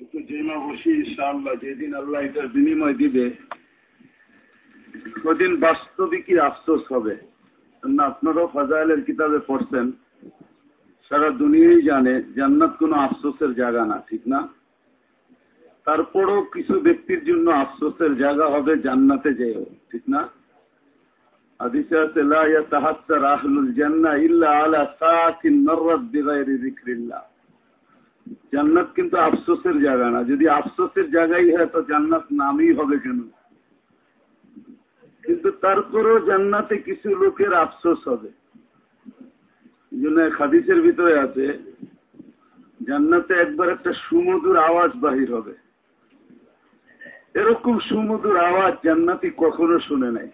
ইনশাআল্লাহ, যেদিন আল্লাহ এটার বিনিময় দিবে, ওদিন বাস্তবিকই আফসোস হবে। না আপনারাও ফাজাইলের কিতাবে পড়ছেন, সারা দুনিয়াই জানে, জান্নাত কোনো আফসোসের জায়গা না, ঠিক না? তারপরও কিছু ব্যক্তির জন্য আফসোসের জায়গা হবে জান্নাতে যেও ঠিক না? হাদিসে আছে ইল্লা আলা জান্নাত কিন্তু আফসোসের জায়গা না। যদি আফসোসের জায়গাই হয়, তো জান্নাত নামই হবে কেন? কিন্তু তারপরও জান্নাতে কিছু লোকের আফসোস হবে। খাদিসের ভিতরে আছে, জান্নাতে একবার একটা সুমধুর আওয়াজ বাহির হবে। এরকম সুমধুর আওয়াজ জান্নাতি কখনো শুনে নাই।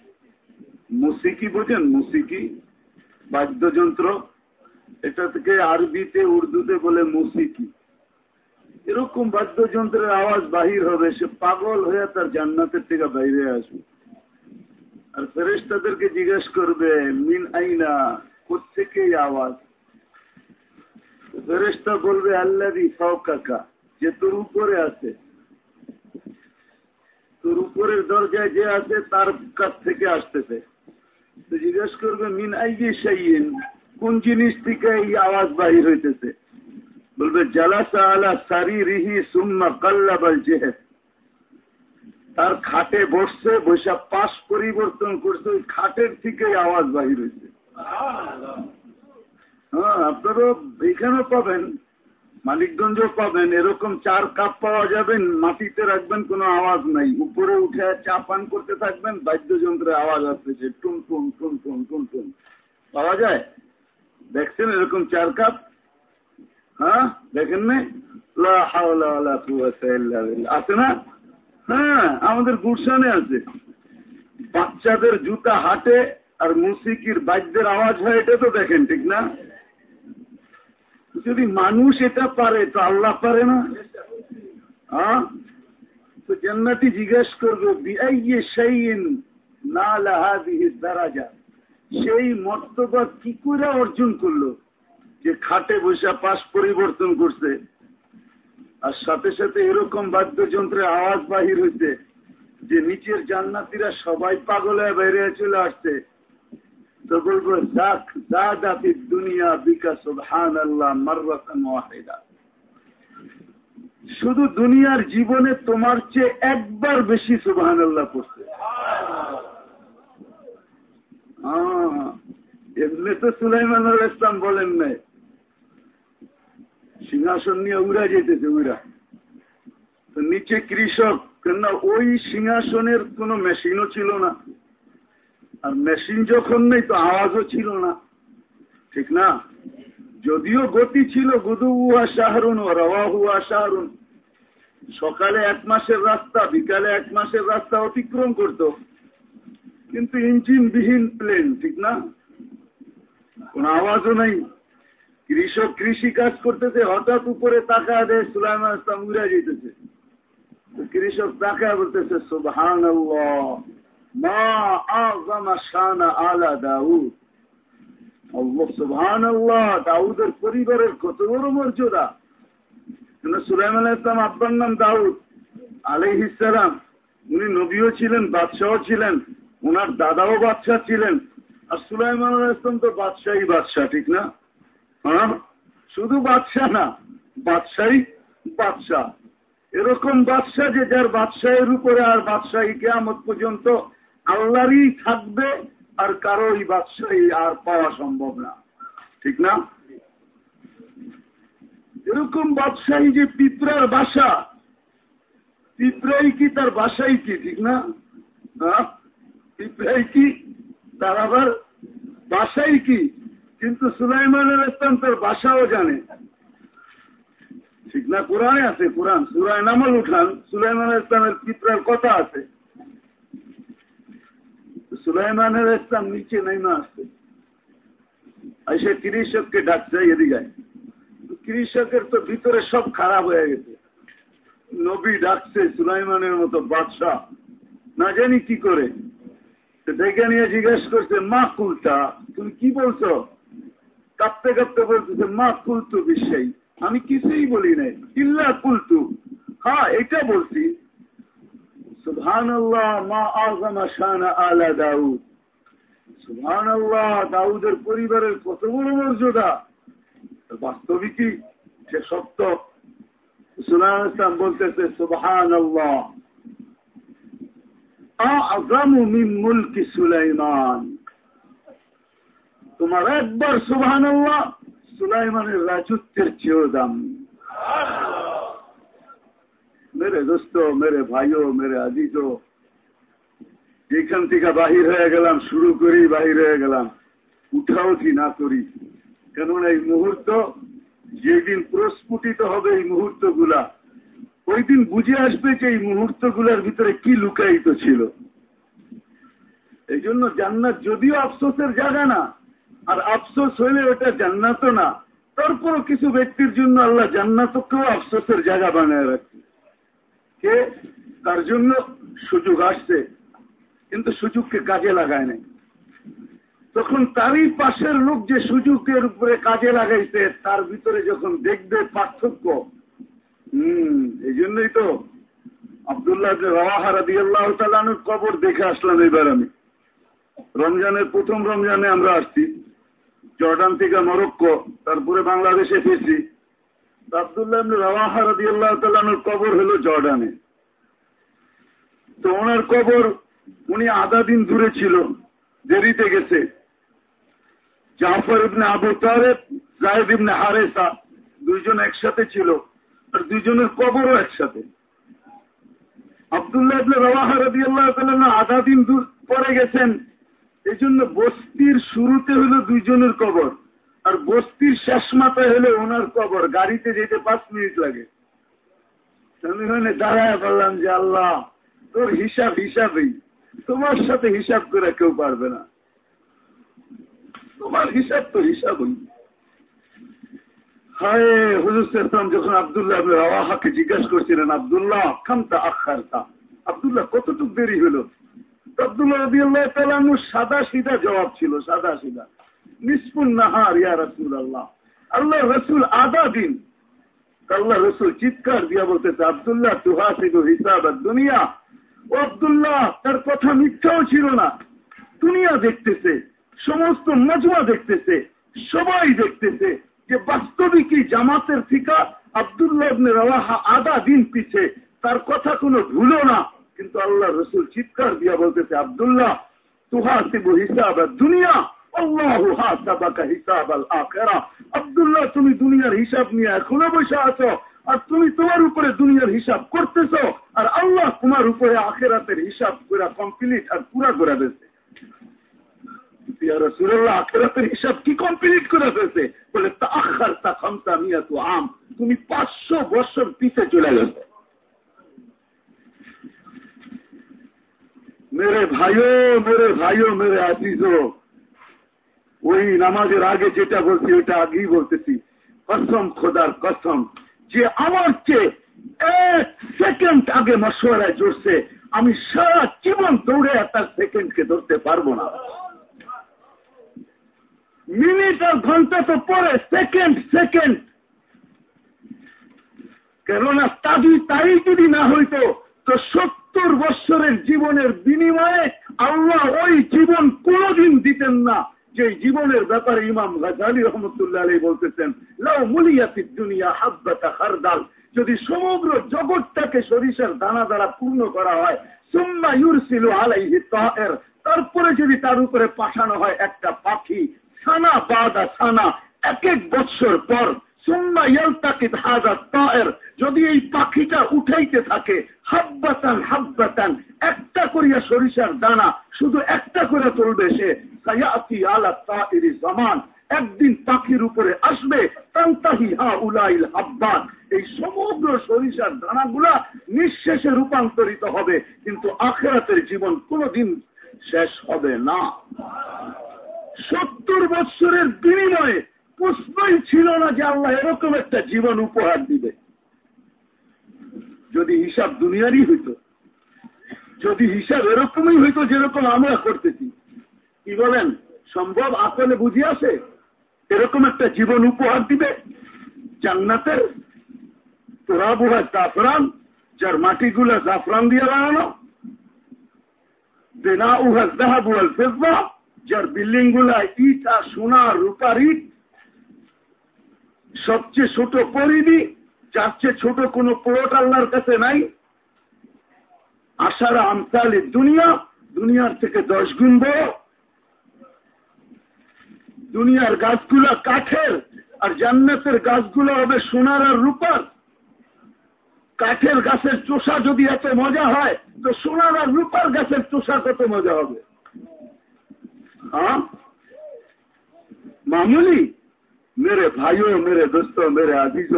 মুসিকি বোঝেন? মুসিকি, বাদ্যযন্ত্র। এটা থেকে আরবিতে, উর্দুতে বলে মুসিকি। এরকম বাদ্যযন্ত্রের আওয়াজ বাহির হবে, সে পাগল হয়ে তার জান্নাতের থেকে বাইরে আসবে। আর ফেরেস তাদেরকে জিজ্ঞেস করবে, মিন আইনা? কোথেকে আওয়াজ? ফেরেস্তা বলবে আল্লাদি কাকা যে তোর উপরে আছে। তোর উপরের দরজায় যে আছে, তার কাছ থেকে আসতেছে। তো জিজ্ঞেস করবে, মিন আইয়ে সাইন কোন জিনিস থেকে এই আওয়াজ বাহির হইতেছে? বলবে তার খাটে বসছে বৈশা পাশ পরিবর্তন করছে, ওই খাটের থেকে আওয়াজ বাহির হয়েছে। হ্যাঁ আপনারও এখানেও পাবেন মানিকগঞ্জ পাবেন, এরকম চার কাপ পাওয়া যাবেন মাটিতে রাখবেন, কোনো আওয়াজ নাই। উপরে উঠে চা পান করতে থাকবেন বাদ্যযন্ত্রের আওয়াজ আসতেছে টুন টুন টুন টুন টুন টুন পাওয়া যায়? দেখছেন এরকম চার কাপ? হ্যাঁ? দেখেন না আছে না? হ্যাঁ আমাদের গুলশানে আছে। বাচ্চাদের জুতা হাটে আর মুসিকির বাদ্যের আওয়াজ হয়, এটা তো দেখেন, ঠিক না? যদি মানুষ এটা পারে, তো আল্লাহ পারে না। হ্যাঁ? তো জান্নাতি জিজ্ঞেস করবে, বিআইয়ে সেইন না লাহাদিহি দারাজা। সেই মর্তবা কি করে অর্জন করল? যে খাটে বসে পাশ পরিবর্তন করছে। আর সাথে সাথে এরকম বাদ্যযন্ত্রের আওয়াজ বাহির হইতে যে নিচের জান্নাতিরা সবাই পাগল বাইরে চলে আসছে। তো বলব, যাক দাদি দুনিয়া বিকাশ হান আল্লাহ মার্রাতান শুধু দুনিয়ার জীবনে তোমার চেয়ে একবার বেশি সুবহান আল্লাহ করছে এমনি তো সুলাইমান ইসলাম বলেন নাই। সিংহাসন নিয়ে উড়া যেতেছে, উড়া। তো নিচে কৃষক, কেননা ওই সিংহাসনের কোন মেশিনও ছিল না। আর মেশিন যখন নেই, তো আওয়াজও ছিল না। ঠিক না? যদিও গতি ছিল, গুদু উহা শাহরুন ও রওয়া হুয়া শাহরুন সকালে এক মাসের রাস্তা, বিকালে এক মাসের রাস্তা অতিক্রম করত। কিন্তু ইঞ্জিন বিহীন প্লেন ঠিক না? কোন আওয়াজও নাই। কৃষক কৃষি কাজ করতেছে, হঠাৎ উপরে তাকা দেয় সুলাইমান ইসলাম উড়া যেতেছে। কৃষক তাকা বলতেছে সুবহান মা দাউদের পরিবারের কত বড় মর্যাদা। সুলাইমান ইসলাম, আব্বার নাম দাউদ আলহিসাম উনি নবীও ছিলেন বাদশাহ ছিলেন, ওনার দাদাও বাদশাহ ছিলেন। আর সুলাইমান ইসলাম তো বাদশাহী বাদশাহ, ঠিক না? হ্যাঁ? শুধু বাদশাহ না, বাদশাহী বাদশাহ এরকম বাদশাহ যে যার বাদশাহের উপরে আর বাদশাহী কেমন পর্যন্ত আল্লাহরই থাকবে আর কারোই বাদশাহী আর পাওয়া সম্ভব না। ঠিক না? এরকম বাদশাহী যে পিঁপড়ার বাসা, পিঁপড়াই কি তার বাসাই কি, ঠিক না? পিঁপড়াই কি তার আবার বাসাই কি? কিন্তু সুলাইমানের ইসলাম তার বাসাও জানে। ঠিক না? কোরআনে আছে কোরআন। সুরায় নামল উঠান, সুলাইমান ইসলামের পিঁপড়ার কথা আছে। সুলাইমানের ইসলাম নিচে নেমে আসছে। এসে কৃষককে ডাকছে এদিকে কৃষকের তো ভিতরে সব খারাপ হয়ে গেছে। নবী ডাকছে সুলাইমানের মতো বাদশাহ। না জানি কি করে। ডেকে নিয়ে জিজ্ঞেস করছে, মা কুলটা তুমি কি বলছো? কাঁপতে কাঁপতে বলতেছে মা, কুলতু বিশ্বাই আমি কিছুই বলি নাই। ইল্লা কুলতু। হ্যাঁ এটা বলছি। মা আলা দাউদ। দাউদের পরিবারের কত বড় মর্যাদা। বাস্তবিকই সে সত্য। সুলান ইসলাম বলতেছে সুবহান আল্লাহ আজমু মুলকি সুলাইমান। তোমার একবার সুবহান সুলাইমানের রাজত্বের চেয়েও দাম। মেরে দোস্ত, মেরে ভাইও, মেরে আজিজ যেখান থেকে বাহির হয়ে গেলাম, শুরু করি, বাহির হয়ে গেলাম। উঠাও কি না করি। কেননা এই মুহূর্ত, যেদিন প্রস্ফুটিত হবে এই মুহূর্তগুলা ওই দিন বুঝে আসবে যে এই মুহূর্তগুলার ভিতরে কি লুকায়িত ছিল। এই জন্য জান্নাত যদিও আফসোসের জায়গা না আর আফসোস হইলে ওটা জান্নাত না। তারপরও কিছু ব্যক্তির জন্য আল্লাহ জান্নাত জান্নাতকেও আফসোসের জায়গা বানায় রাখছে। কে? তার জন্য সুযোগ আসছে, কিন্তু সুযোগকে কাজে লাগায় নাই। তখন তারই পাশের লোক যে সুযোগের উপরে কাজে লাগাইছে, তার ভিতরে যখন দেখবে পার্থক্য, হম, এই জন্যই তো আবদুল্লাহ রওয়াহারা দিয়ে আল্লাহ তালানুর কবর দেখে আসলাম এবার আমি। রমজানের প্রথম রমজানে আমরা আসছি। জর্ডান থেকে মরক্কো, তারপরে বাংলাদেশে ফিরছি। আবদুল্লাহ আল্লাহ কবর হলো জর্ডানে। তো ওনার কবর উনি আধা দিন দূরে ছিল, দেরিতে গেছে। জাফর ইবনে আবু তারেব জাহেদ ইবনে হারেসা দুইজন একসাথে ছিল, আর দুইজনের কবরও একসাথে। আবদুল্লাহ ইবনে রওয়াহা রাদিয়াল্লাহু তাআলা আধা দিন পরে গেছেন এই জন্য বস্তির শুরুতে হলো দুইজনের কবর, আর বস্তির শেষ মাথায় হলো ওনার কবর। গাড়িতে যেতে পাঁচ মিনিট লাগে। আমি ওখানে দাঁড়ায় বললাম যে, আল্লাহ, তোর হিসাব হিসাবেই। তোমার সাথে হিসাব করে কেউ পারবে না। তোমার হিসাব তো হিসাবই। হায়, হুজুর ইসলাম যখন আবদুল্লাহ রাওয়াহাকে জিজ্ঞাসা করছিলেন, আবদুল্লাহ, খামতা আখারতা? আবদুল্লাহ, কতটুক দেরি হলো? সাদা সিধা জবাব ছিল, সাদা সিধা ইয়া রসুল আল্লাহ আল্লাহ রসুল দিন। আল্লাহ রসুল চিৎকার দিয়া আবদুল্লাহ হিসাব দুনিয়া। ও আবদুল্লাহ, তার কথা মিথ্যাও ছিল না। দুনিয়া দেখতেছে, সমস্ত মজমা দেখতেছে, সবাই দেখতেছে যে বাস্তবিকই জামাতের ফিকা আবদুল্লাহ রওয়াহা আদা দিন পিছে। তার কথা কোনো ভুলো না। কিন্তু আল্লাহ রসুল চিৎকার দিয়া বলতেছে, আবদুল্লাহ, তুহা তুহাসিবু হিসাব দুনিয়া তুমি দুনিয়ার হিসাব নিয়ে এখনও বসে আছো, আর তুমি তোমার উপরে দুনিয়ার হিসাব করতেছ, আর আল্লাহ তোমার উপরে আখেরাতের হিসাব কমপ্লিট আর পুরা করে দিয়েছে। আখেরাতের হিসাব কি কমপ্লিট করে বলে তা আখার তা মিয়া তো আম, তুমি পাঁচশো বছর পিছে চলে গেছো। মেরে ভাইও মেরে ভাইও মেরে আজিজো ওই নামাজের আগে যেটা বলছি ওইটা আগেই বলতেছি কসম খোদার কসম যে আমার চেয়ে এক সেকেন্ড আগে মশওয়ারায় জড়ছে, আমি সারা জীবন দৌড়ে একটা সেকেন্ডকে ধরতে পারব না। মিনিট আর ঘণ্টা তো পরে সেকেন্ড সেকেন্ড কেননা তাদি তাই যদি না হইতো, তো সত্তর বৎসরের জীবনের বিনিময়ে আল্লাহ ওই জীবন কোনদিন দিতেন না। যে জীবনের ব্যাপারে ইমাম গাজালি রহমতুল্লাহ আলী বলতেছেন, লাউ মুলিয়াতি দুনিয়া হাব্বাতা হারদাল যদি সমগ্র জগৎটাকে সরিষার দানা দ্বারা পূর্ণ করা হয়, সুম্মা ইউরসিল আলাইহি তাহের তারপরে যদি তার উপরে পাঠানো হয় একটা পাখি, সানা বাদা সানা, এক এক বৎসর পর যদি এই পাখিটা উঠাইতে থাকে, হাব্বাতান হাব্বাতান, একটা করিয়া সরিষার দানা, শুধু একটা করে তুলবে সে। জামান। একদিন পাখির উপরে আসবে, তান্তাহি হা উলাইল হাব্বান এই সমগ্র সরিষার দানাগুলা নিঃশেষে রূপান্তরিত হবে, কিন্তু আখেরাতের জীবন কোনদিন শেষ হবে না। সত্তর বৎসরের বিনিময়ে প্রশ্নই ছিল না যে আল্লাহ এরকম একটা জীবন উপহার দিবে। যদি হিসাব দুনিয়ারই হইত, যদি হিসাব এরকমই হইতো যেরকম আমরা করতেছি, কি বলেন, সম্ভব আসলে বুঝি আসে? এরকম একটা জীবন উপহার দিবে? জান্নাতের তোরা বুহার তাফরান যার মাটিগুলা জাফরান দিয়ে বানানো বেনা উহা জাহাবুয়াল ফেসবা যার বিল্ডিংগুলা ইট আর সোনা রূপার ইট সবচেয়ে ছোট পরিধি, যার চেয়ে ছোট কোন প্লট আল্লাহর কাছে নাই। আশারা আমতালি দুনিয়া, দুনিয়ার থেকে দশ গুণ বড়। দুনিয়ার গাছগুলা কাঠের, আর জান্নাতের গাছগুলো হবে সোনার আর রূপার। কাঠের গাছের চোষা যদি এত মজা হয়, তো সোনার আর রূপার গাছের চোষা কত মজা হবে? হ্যাঁ? মামুলি মেরে ভাইও মেরে দোস্ত মেরে আজিজ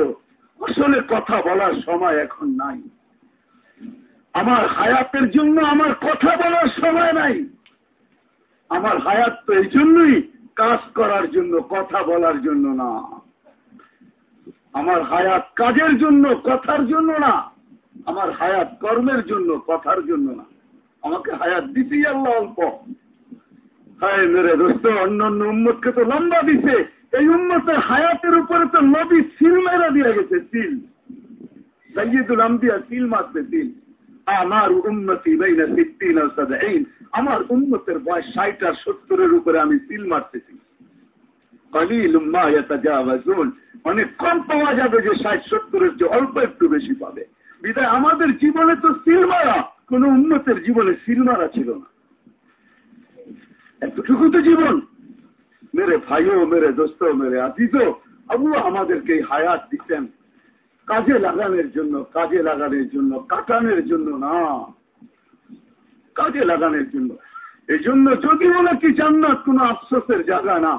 আসলে কথা বলার সময় এখন নাই আমার হায়াতের জন্য আমার কথা বলার সময় নাই আমার হায়াত তো এই জন্যই কাজ করার জন্য কথা বলার জন্য না আমার হায়াত কাজের জন্য কথার জন্য না আমার হায়াত কর্মের জন্য কথার জন্য না আমাকে হায়াত দিতেই আল্লাহ অল্প। হায়, মেরে দোস্ত অন্য অন্য উম্মতকে তো লম্বা দিছে। এই উম্মতের হায়াতের উপরে তো নবী সিল মেরা দিয়ে গেছে, সিল। সৈয়দুল আম্বিয়া সিল মারছে, সিল। আমার উন্নতি বাইনা সিদ্দিন আমার উন্নতের বয়স ষাট আর সত্তরের উপরে আমি সিল মারতেছি। অনেক কম পাওয়া যাবে যে ষাট, সত্তরের যে অল্প একটু বেশি পাবে। বিদায়, আমাদের জীবনে তো সিল মারা, কোন উন্নতের জীবনে সিল মারা ছিল না। এতটুকু তো জীবন। মেরে ভাইও মেরে দোস্ত মেরে আজিজ আবু আমাদেরকে এই হায়াত দিতেন কাজে লাগানোর জন্য কাজে লাগানোর জন্য কাটানোর জন্য না কাজে লাগানোর জন্য এই জন্য যদিও নাকি জান্নাত কোন আফসোসের জায়গা না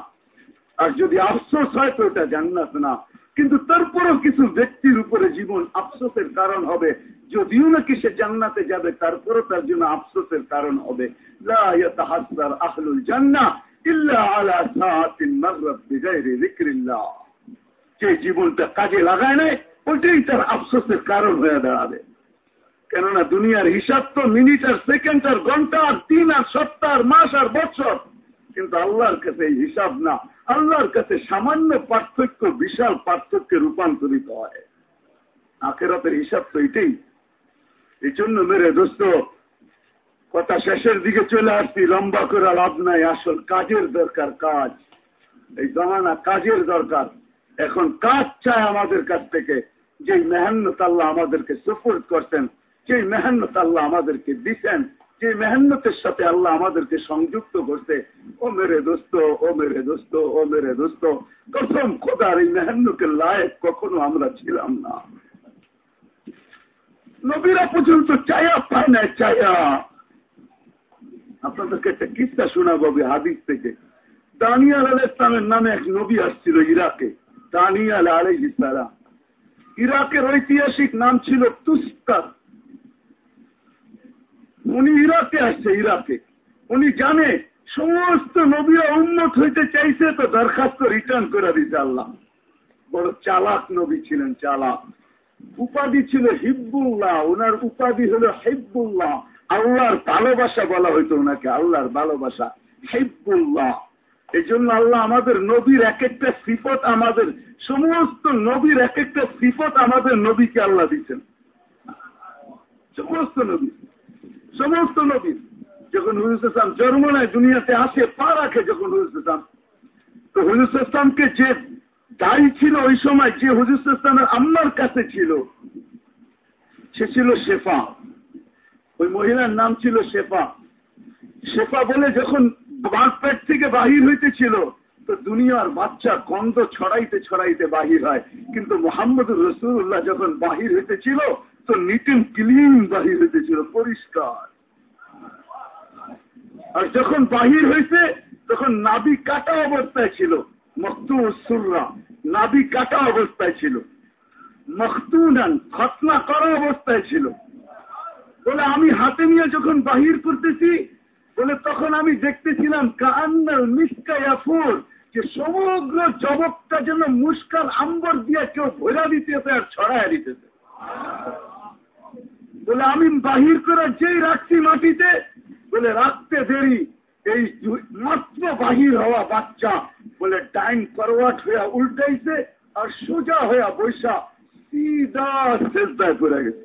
আর যদি আফসোস হয় তো এটা জান্নাত না কিন্তু তারপরও কিছু ব্যক্তির উপরে জীবন আফসোসের কারণ হবে যদিও নাকি সে জান্নাতে যাবে তারপরও তার জন্য আফসোসের কারণ হবে আহলুল জান্না যে জীবনটা কাজে লাগায় নাই, ওইটাই তার আফসোসের কারণ হয়ে দাঁড়াবে। কেননা দুনিয়ার হিসাব তো মিনিট আর সেকেন্ড আর ঘণ্টা আর দিন আর সপ্তাহ আর মাস আর বছর। কিন্তু আল্লাহর কাছে হিসাব না। আল্লাহর কাছে সামান্য পার্থক্য, বিশাল পার্থক্যে রূপান্তরিত হয়। আখেরাতের হিসাব তো এটাই। এই জন্য মেরে দোস্ত কথা শেষের দিকে চলে আসছি, লম্বা করে লাভ নাই, আসল কাজের দরকার কাজ। এই জমানা কাজের দরকার। এখন কাজ চায় আমাদের কাছ থেকে। যে মেহান্নত আল্লাহ আমাদেরকে সাপোর্ট করতেন যে মেহান্নত আল্লাহ আমাদেরকে দিচ্ছেন যে মেহান্নতের সাথে আল্লাহ আমাদেরকে সংযুক্ত করতে ও মেরে দোস্ত, ও মেরে দোস্ত, ও মেরে দোস্ত, কসম খোদার এই মেহান্নকে লায়ক কখনো আমরা ছিলাম না। নবীরা পর্যন্ত চায়া পায় না চায়া। আপনাদেরকে একটা কিস্তা শোনাবো হাদিস থেকে। দানিয়াল আল ইসলামের নামে এক নবী আসছিল ইরাকে, দানিয়াল আলাই ইসলাম ইরাকের ঐতিহাসিক নাম ছিল তুস্তার উনি ইরাকে আসছে, ইরাকে। উনি জানে সমস্ত নবীরা উন্নত হইতে চাইছে তো দরখাস্ত রিটার্ন করে দিতে আল্লাহ। বড় চালাক নবী ছিলেন, চালাক। উপাধি ছিল হিব্বুল্লাহ, ওনার উপাধি হল হিব্বুল্লাহ। আল্লাহর ভালোবাসা বলা হইতো ওনাকে, আল্লাহর ভালোবাসা। হিব্বুল্লাহ। এই জন্য আল্লাহ আমাদের নবীর এক একটা সিপত আমাদের, সমস্ত নবীর এক একটা সিপত আমাদের নবীকে আল্লাহ দিচ্ছেন সমস্ত নবী। সমস্ত নবী। যখন হুজুর ইসলাম জন্ম নেয় দুনিয়াতে আসে, পা রাখে যখন হুজুর ইসলাম তো হুজুর ইসলামকে যে দায়ী ছিল ওই সময়, যে হুজুর ইসলামের আম্মার কাছে ছিল, সে ছিল শেফা। ওই মহিলার নাম ছিল শেফা। শেফা বলে যখন বাঁক পেট থেকে বাহির হইতেছিল, তো দুনিয়ার বাচ্চা গন্ধ ছড়াইতে ছড়াইতে বাহির হয়। কিন্তু মোহাম্মদ রসুল্লাহ যখন বাহির হইতেছিল, তো নিটিন ক্লিন বাহির হইতেছিল, পরিষ্কার। আর যখন বাহির হয়েছে তখন নাবি কাটা অবস্থায় ছিল মখতু সুররা। নাবি কাটা অবস্থায় ছিল। মখতুনান খতনা করা অবস্থায় ছিল। বলে, আমি হাতে নিয়ে যখন বাহির করতেছি, বলে, তখন আমি দেখতেছিলাম কান্নাল মিসকা ইয়াফুর যে সমগ্র জবকটা যেন মুস্কান আম্বর দিয়ে কেউ ভরা দিতেছে আর ছড়ায় দিতেছে। বলে, আমি বাহির করে যেই রাখছি মাটিতে, বলে, রাখতে দেরি। এই মাত্র বাহির হওয়া বাচ্চা, বলে টাইম করওয়াট হইয়া উল্টাইছে আর সোজা হইয়া বৈশা সিধা শেষদায় পড়ে গেছে।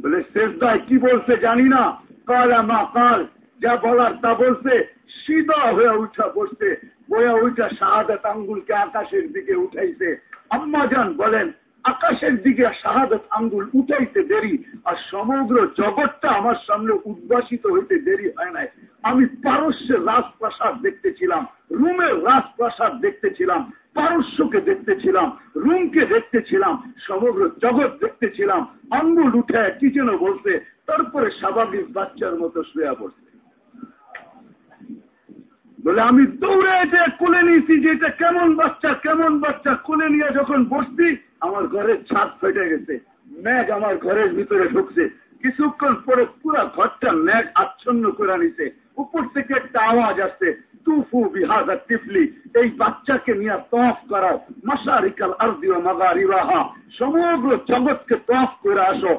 বলে শেষদায় কি বলছে জানি না। কাল আমা কাল যা বলার তা বলছে, সিধা হয়ে উঠা বসছে, বয়া উঠা শাহাদাত আঙ্গুলকে আকাশের দিকে উঠাইছে। আম্মাজান বলেন, আকাশের দিকে শাহাদত আঙ্গুল উঠাইতে দেরি আর সমগ্র জগৎটা আমার সামনে উদ্ভাসিত হইতে দেরি হয় নাই। আমি পারস্যের রাজপ্রাসাদ দেখতেছিলাম রুমের রাজপ্রাসাদ দেখতেছিলাম পারস্যকে দেখতেছিলাম, রুমকে দেখতেছিলাম, সমগ্র জগৎ দেখতেছিলাম, আঙ্গুল উঠে কি বলছে, তারপরে স্বাভাবিক বাচ্চার মতো শুয়া পড়ছে। বলে, আমি দৌড়ে এটা কোলে নিয়েছি যে এটা কেমন বাচ্চা কেমন বাচ্চা, কোলে নিয়ে যখন বসছি, আমার ঘরের ছাদ ফেটে গেছে ম্যাগ আমার ঘরের ভিতরে ঢুকছে। কিছুক্ষণ পরে পুরা ঘরটা ম্যাগ আচ্ছন্ন করে নিছে। উপর থেকে একটা আওয়াজ আসছে, তুফু বিহাজা টিফলি এই বাচ্চাকে নিয়ে তফ করাও। মাসারিকাল আরদিও মাগারিবাহা। সমগ্র জগৎকে তফ করে আসো।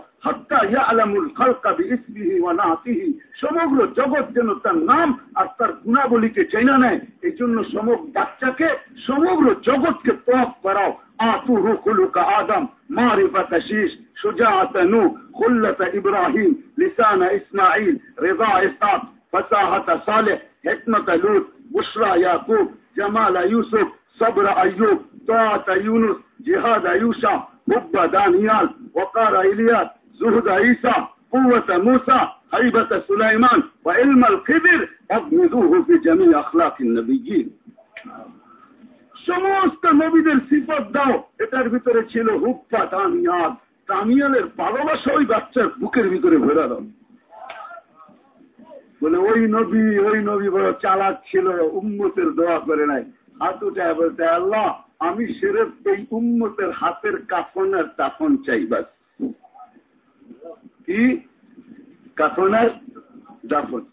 সমগ্র জগৎ যেন তার নাম আর তার গুণাবলীকে চেনা নেয় এই জন্য সমগ্র বাচ্চাকে, সমগ্র জগৎকে তফ করাও। আতু রুকুলুকা আদম, মারিফাত আশিস সুজাআত নূহ, খুল্লাত ইব্রাহিম, লিসান ইসমাঈল, রিদা ইসহাক فصاحة صالح حكمة لوط بشرى يعقوب جمال يوسف صبر أيوب طاعة يونس جهاد يوشع حب دانيال وقار إلياس زهد عيسى قوة موسى هيبة سليمان وعلم الخبر أغمدوه في جميع أخلاق النبيين সমস্ত নবীদের সিপত দাও এটার ভিতরে ছিল হুপ্পা তামিয়াল তামিয়ালের ভালোবাসা ওই বাচ্চার বুকের ভিতরে ভরে দাও বলে, ওই নবী ওই নবী বড় চালাক ছিল, উম্মতের দোয়া করে নাই। হাত উঠায় বলতে, আল্লাহ, আমি সেরেফ এই উম্মতের হাতের কাফন আর তাফন চাইবার কি? কাফন আর দাফন।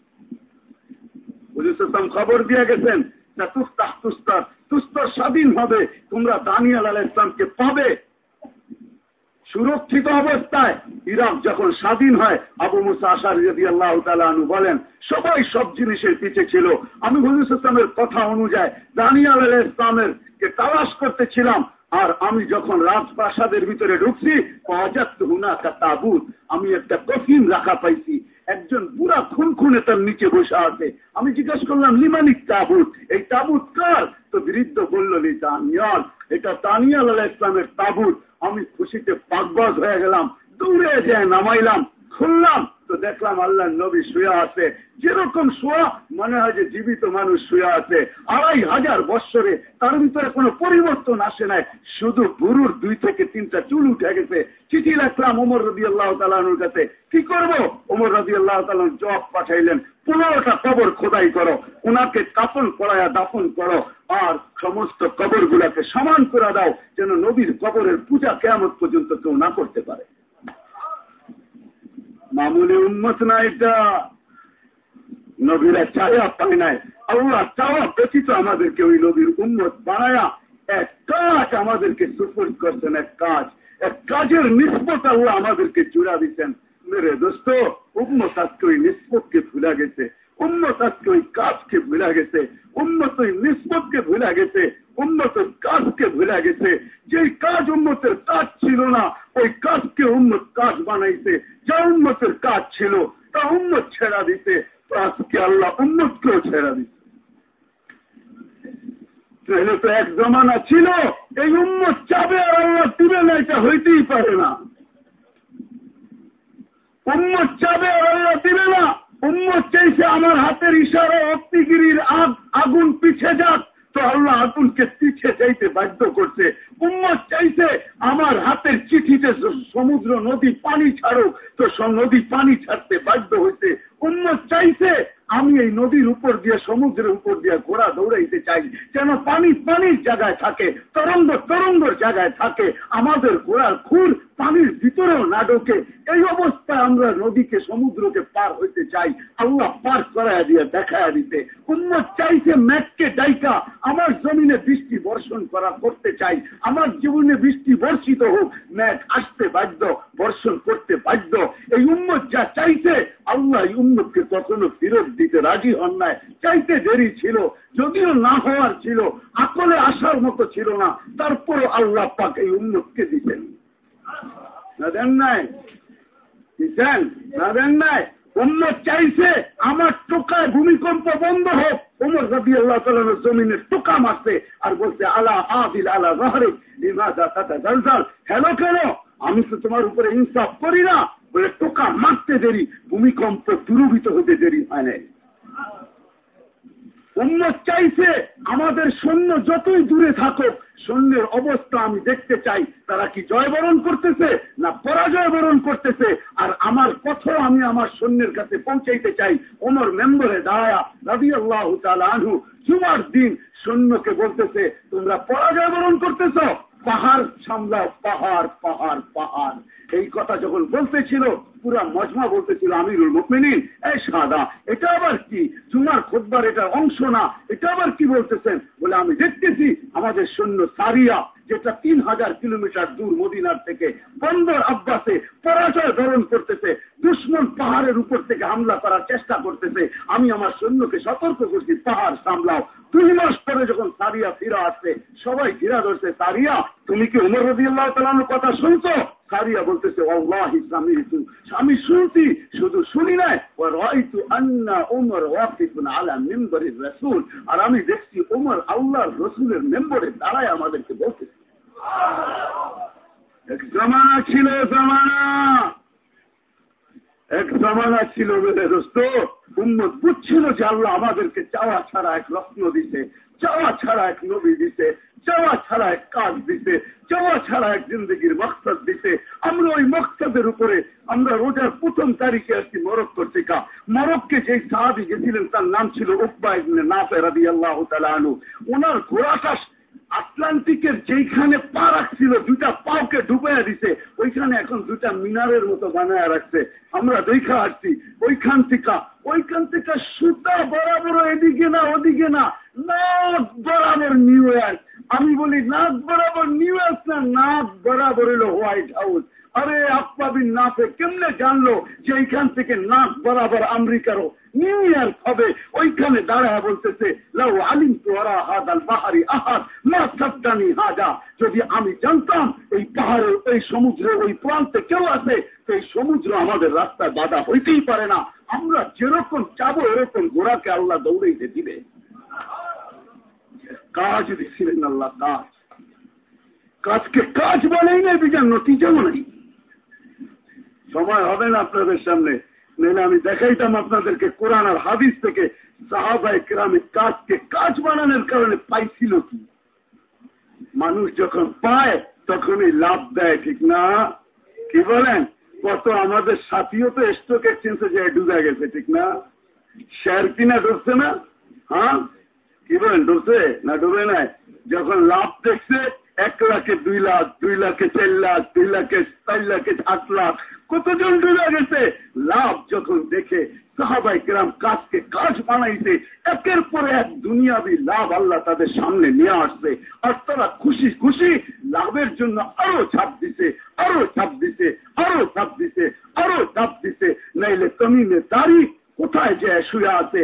হুজুর খবর দিয়ে গেছেন তুস্তাহ তুস্তার তুস্তর স্বাধীন হবে, তোমরা দানিয়াল আল ইসলামকে পাবে। সুরক্ষিত অবস্থায় ইরাক যখন স্বাধীন হয়, আবু মুসা আশার যদি আল্লাহ তালু বলেন, সবাই সব জিনিসের পিছে ছিল। আমি হুজুর ইসলামের কথা অনুযায়ী দানিয়াল আল ইসলামের কে তালাশ করতেছিলাম, আর আমি যখন রাজপ্রাসাদের ভিতরে ঢুকছি অজাত হুনাকা তাবুত আমি একটা কফিন রাখা পাইছি। একজন বুড়া খুন খুনে তার নিচে বসে আছে। আমি জিজ্ঞেস করলাম, লিমানিক তাবুত এই তাবুত কার? তো বিরুদ্ধ বলল তানিয়াল। এটা তানিয়াল আলাহ ইসলামের তাবুত আমি খুশিতে পাকবাজ হয়ে গেলাম। দৌড়ে যায় নামাইলাম খুললাম। তো দেখলাম আল্লাহ নবী শুয়া আছে। যেরকম শোয়া, মনে হয় যে জীবিত মানুষ শুয়া আছে। আড়াই হাজার বৎসরে তার ভিতরে কোনো পরিবর্তন আসে নাই। শুধু গুরুর দুই থেকে তিনটা চুল উঠে গেছে। চিঠি রাখলাম ওমর রবি আল্লাহ তালানুর কাছে। কি করব? ওমর রবি আল্লাহ তালান জব পাঠাইলেন, পনেরোটা কবর খোদাই করো। ওনাকে কাপন পড়ায়া দাফন করো। আর সমস্ত কবর সমান করে দাও, যেন নবীর কবরের পূজা কেমন পর্যন্ত কেউ না করতে পারে। মামুলি উন্মত না এটা। নবীরা চায়া পায় নাই। আল্লাহ চাওয়া ব্যতীত আমাদেরকে ওই নবীর উন্মত বানায়া এক কাজ আমাদেরকে সুপুর করছেন, এক কাজ। এক কাজের নিষ্পত আল্লাহ আমাদেরকে জুড়া দিচ্ছেন। মেরে দোস্ত উন্মত আজকে ওই নিষ্পতকে ভুলা গেছে। উন্মত আজকে ওই কাজকে ভুলা গেছে। উন্মত ওই নিষ্পতকে ভুলা গেছে। উন্নত কাজকে ভুলা গেছে। যে কাজ উন্মতের কাজ ছিল না, ওই কাজকে উন্মত কাজ বানাইছে। যা উন্মতের কাজ ছিল, তা উন্মত ছেড়া দিতে আজকে আল্লাহ উন্মতকেও ছেড়া দিতে তাহলে তো এক জমানা ছিল, এই উন্মত চাবে আর আল্লাহ দিবে না, এটা হইতেই পারে না। উন্মত চাবে আর আল্লাহ দিবে না। উন্মত চাইছে আমার হাতের ইশারা, অগ্নিগিরির আগ আগুন পিছে যাক। তো আল্লাহ আগুনকে পিছিয়ে চাইতে বাধ্য করছে। উম্মত চাইছে আমার হাতের চিঠিতে সমুদ্র নদী পানি ছাড়ুক। তো নদী পানি ছাড়তে বাধ্য হয়েছে উম্মত চাইছে আমি এই নদীর উপর দিয়ে, সমুদ্রের উপর দিয়ে ঘোড়া দৌড়াইতে চাই। যেন পানি পানির জায়গায় থাকে, তরঙ্গ তরঙ্গর জায়গায় থাকে। আমাদের ঘোড়ার খুর পানির ভিতরেও না ঢোকে। এই অবস্থায় আমরা নদীকে, সমুদ্রকে পার হইতে চাই। আল্লাহ পার করায় দিয়ে, দেখায় দিতে। উন্মত চাইছে ম্যাককে ডাইকা আমার জমিনে বৃষ্টি বর্ষণ করা করতে চাই। আমার জীবনে বৃষ্টি বর্ষিত হোক, ম্যাক আসতে বাধ্য, বর্ষণ করতে বাধ্য। এই উন্মত যা চাইছে, আল্লাহ এই উন্মতকে কখনো ফিরত দিতে রাজি হন নাই। চাইতে দেরি ছিল, যদিও না হওয়ার ছিল, আকলে আসার মতো ছিল না। তারপরও আল্লাহ পাক এই উন্মতকে দিতেন। না দেন নাই? দিচ্ছেন না দেন নাই? অন্য চাইছে, আমার টোকায় ভূমিকম্প বন্ধ হোক। ওমর রবি আল্লাহ তালানোর জমিনের টোকা মারছে আর বলছে, আলা আদিল আলা রহরে জলজল হ্যালো কেন? আমি তো তোমার উপরে ইনসাফ করি না। বলে, টোকা মারতে দেরি, ভূমিকম্প দূরভূত হতে দেরি হয় নাই। উন্নত চাইছে আমাদের সৈন্য যতই দূরে থাকুক, সৈন্যের অবস্থা আমি দেখতে চাই, তারা কি জয়বরণ করতেছে না পরাজয় বরণ করতেছে? আর আমার কথাও আমি আমার সৈন্যের কাছে পৌঁছাইতে চাই। ওমর মেম্বরে দাঁড়ায়া রবি আল্লাহ আনহু, জুমার দিন সৈন্যকে বলতেছে, তোমরা পরাজয় বরণ করতেছ? পাহাড় সামলাও, পাহাড় পাহাড় পাহাড়। এই কথা যখন বলতেছিল, পুরা মজমা বলতেছিল, আমিরুল মুকমিনিন এই সাদা, এটা আবার কি? তোমার খোদবার এটা অংশ না, এটা আবার কি বলতেছেন? বলে, আমি দেখতেছি আমাদের সৈন্য সারিয়া যেটা তিন হাজার কিলোমিটার দূর মদিনার থেকে বন্দর আব্বাসে পরাজয় ধরণ করতেছে, দুশ্মন পাহাড়ের উপর থেকে হামলা করার চেষ্টা করতেছে। আমি আমার সৈন্যকে সতর্ক করছি, পাহাড় সামলাও। দুই মাস পরে যখন সারিয়া ফিরা আসছে, সবাই ফিরা ধরছে, সারিয়া, তুমি কি উমর রবিআল্লাহ তালানোর কথা শুনছো? সারিয়া বলতেছে আমি শুনছি, শুধু শুনি নাই। ওয়াকিফুন আলা মেম্বরের রসুল। আর আমি দেখছি ওমর আল্লাহর রসুলের মেম্বরে দাঁড়ায় আমাদেরকে বলতেছে। এক জমানা ছিল জমানা। এক জমানা ছিল দোস্ত উন্মত বুঝছিল যে আল্লাহ আমাদেরকে চাওয়া ছাড়া এক রত্ন দিছে চাওয়া ছাড়া এক নবী দিছে চাওয়া ছাড়া এক কাজ দিতে চাওয়া ছাড়া এক জিন্দগির মকসদ দিতে আমরা ওই মকসদের উপরে, আমরা রোজার প্রথম তারিখে আসছি মরক্কো থেকে মরক্কে যে সাহাবি গেছিলেন, তার নাম ছিল উকবা ইবনে নাফে রাদি আল্লাহ তালু ওনার ঘোড়াটা আটলান্টিকের যেইখানে পা রাখছিল দুটা পাওকে ডুবাইয়া দিছে, ওইখানে এখন দুটা মিনারের মতো বানায় রাখছে। আমরা দেখা আসছি, ওইখান থেকে ওইখান থেকে সুতা বরাবর এদিকে না, ওদিকে না, নাক বরাবর নিউ ইয়র্ক আমি বলি, নাক বরাবর নিউ ইয়র্ক না, নাক বরাবর এলো হোয়াইট হাউস আরে আপ্পাবিন নাফে কেমনে জানলো যে এইখান থেকে নাক বরাবর আমেরিকারও ইয়র্ক হবে। ওইখানে দাঁড়ায় বলতেছে, লাউ আলিম তোরা হাদাল বাহারি আহার মা সপ্তানি হাজা। যদি আমি জানতাম, এই পাহাড়ের ওই সমুদ্রের ওই প্রান্তে কেউ আছে এই সমুদ্র আমাদের রাস্তায় বাধা হইতেই পারে না। আমরা যেরকম চাবো, এরকম ঘোড়াকে আল্লাহ দৌড়াইতে দিবে। কাজ দিচ্ছিলেন আল্লাহ, কাজ। কাজকে কাজ বলেই না বিজান নতিজাও নাই। সময় হবে না আপনাদের সামনে। নইলে আমি দেখাইতাম আপনাদেরকে কোরআন আর হাদিস থেকে সাহাবায় গ্রামে কাজকে কাজ বানানোর কারণে পাইছিল কি? মানুষ যখন পায়, তখনই লাভ দেয়, ঠিক না? কি বলেন? কত আমাদের সাথীও তো স্টক এক্সচেঞ্জে যে ডুবে গেছে, ঠিক না? শেয়ার কিনা ঢুকছে না? হ্যাঁ? কি বলেন ঢুকছে না ডুবে নাই? যখন লাভ দেখছে, এক লাখে দুই লাখ, দুই লাখে চার লাখ, দুই লাখে চার লাখে আট লাখ কতজন ডুবে গেছে? লাভ যখন দেখে সাহাবাই কিরাম কাজকে কাজ বানাইছে, একের পরে এক দুনিয়াবি লাভ আল্লাহ তাদের সামনে নিয়ে আসছে। আর তারা খুশি খুশি লাভের জন্য আরও ছাপ দিছে, আরও ছাপ দিছে, আরও ছাপ দিছে, আরও ছাপ দিছে। নাইলে তমিনে তারিখ কোথায় যে শুয়ে আছে?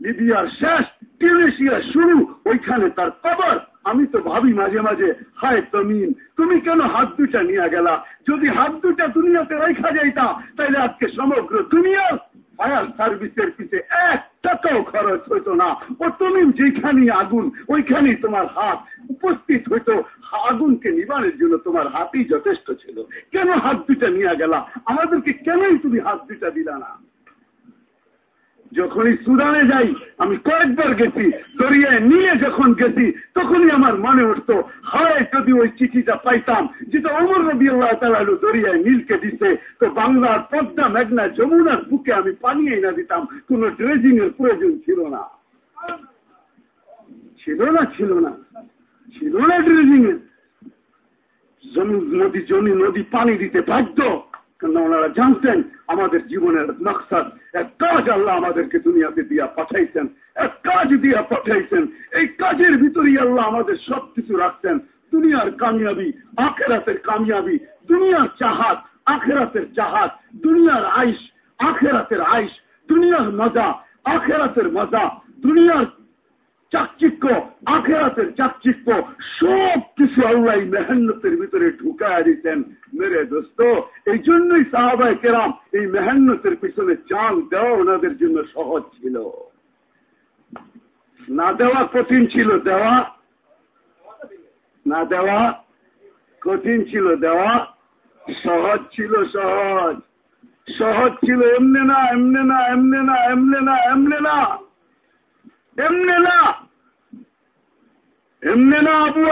লিবিয়ার শেষ টিউনেশিয়া শুরু, ওইখানে তার কবর। আমি তো ভাবি মাঝে মাঝে, হায় তমিন তুমি কেন হাত দুটা নিয়ে গেলা? যদি হাত দুটা দুনিয়াতে রেখা যাইতা তাহলে আজকে সমগ্র দুনিয়ার ফায়ার সার্ভিসের পিছে এক টাকাও খরচ হইতো না। ও তুমি যেখানে আগুন, ওইখানেই তোমার হাত। উপস্থিত হইতো, আগুনকে নিবারের জন্য তোমার হাতই যথেষ্ট ছিল। কেন হাত দুটা নিয়ে গেলা? আমাদেরকে কেনই তুমি হাত দুটা দিলা না? যখনই সুদানে যাই, আমি কয়েকবার গেছি, দরিয়ায় নিয়ে যখন গেছি, তখনই আমার মনে উঠত, হায়, যদি ওই চিঠিটা পাইতাম, যেটা অমর রবি আল্লাহ তালু দরিয়ায় নীলকে দিতে তো বাংলার পদ্মা, মেঘনা, যমুনার বুকে আমি পানি না দিতাম, কোন ড্রেজিং এর প্রয়োজন ছিল না। ছিল না ছিল না। ছিল না ড্রেজিং এর নদী, জমি, নদী, পানি দিতে বাধ্য। কেন ওনারা জানতেন আমাদের জীবনের নকশাদ এক কাজ আল্লাহ আমাদেরকে দুনিয়াতে দিয়া পাঠাইছেন, এক কাজ দিয়া পাঠাইছেন। এই কাজের ভিতরেই আল্লাহ আমাদের সব কিছু রাখছেন। দুনিয়ার কামিয়াবি, আখেরাতের কামিয়াবি, দুনিয়ার চাহাত, আখেরাতের চাহাত, দুনিয়ার আইস আখেরাতের আইস দুনিয়ার মজা, আখেরাতের মজা, দুনিয়ার চাকচিক্য, আখেরাতের চাকচিক্য, সব কিছু আল্লাহ মেহান্নতের ভিতরে ঢুকায় দিতেন। মেরে দোস্ত, এই জন্যই সাহাবায় কেরাম এই মেহান্নতের পিছনে চান দেওয়া ওনাদের জন্য সহজ ছিল। না দেওয়া কঠিন ছিল, দেওয়া, না দেওয়া কঠিন ছিল, দেওয়া সহজ ছিল, সহজ। সহজ ছিল এমনে না এমনে না এমনে না এমনে না এমনে না এমনে না। এমনে না আবু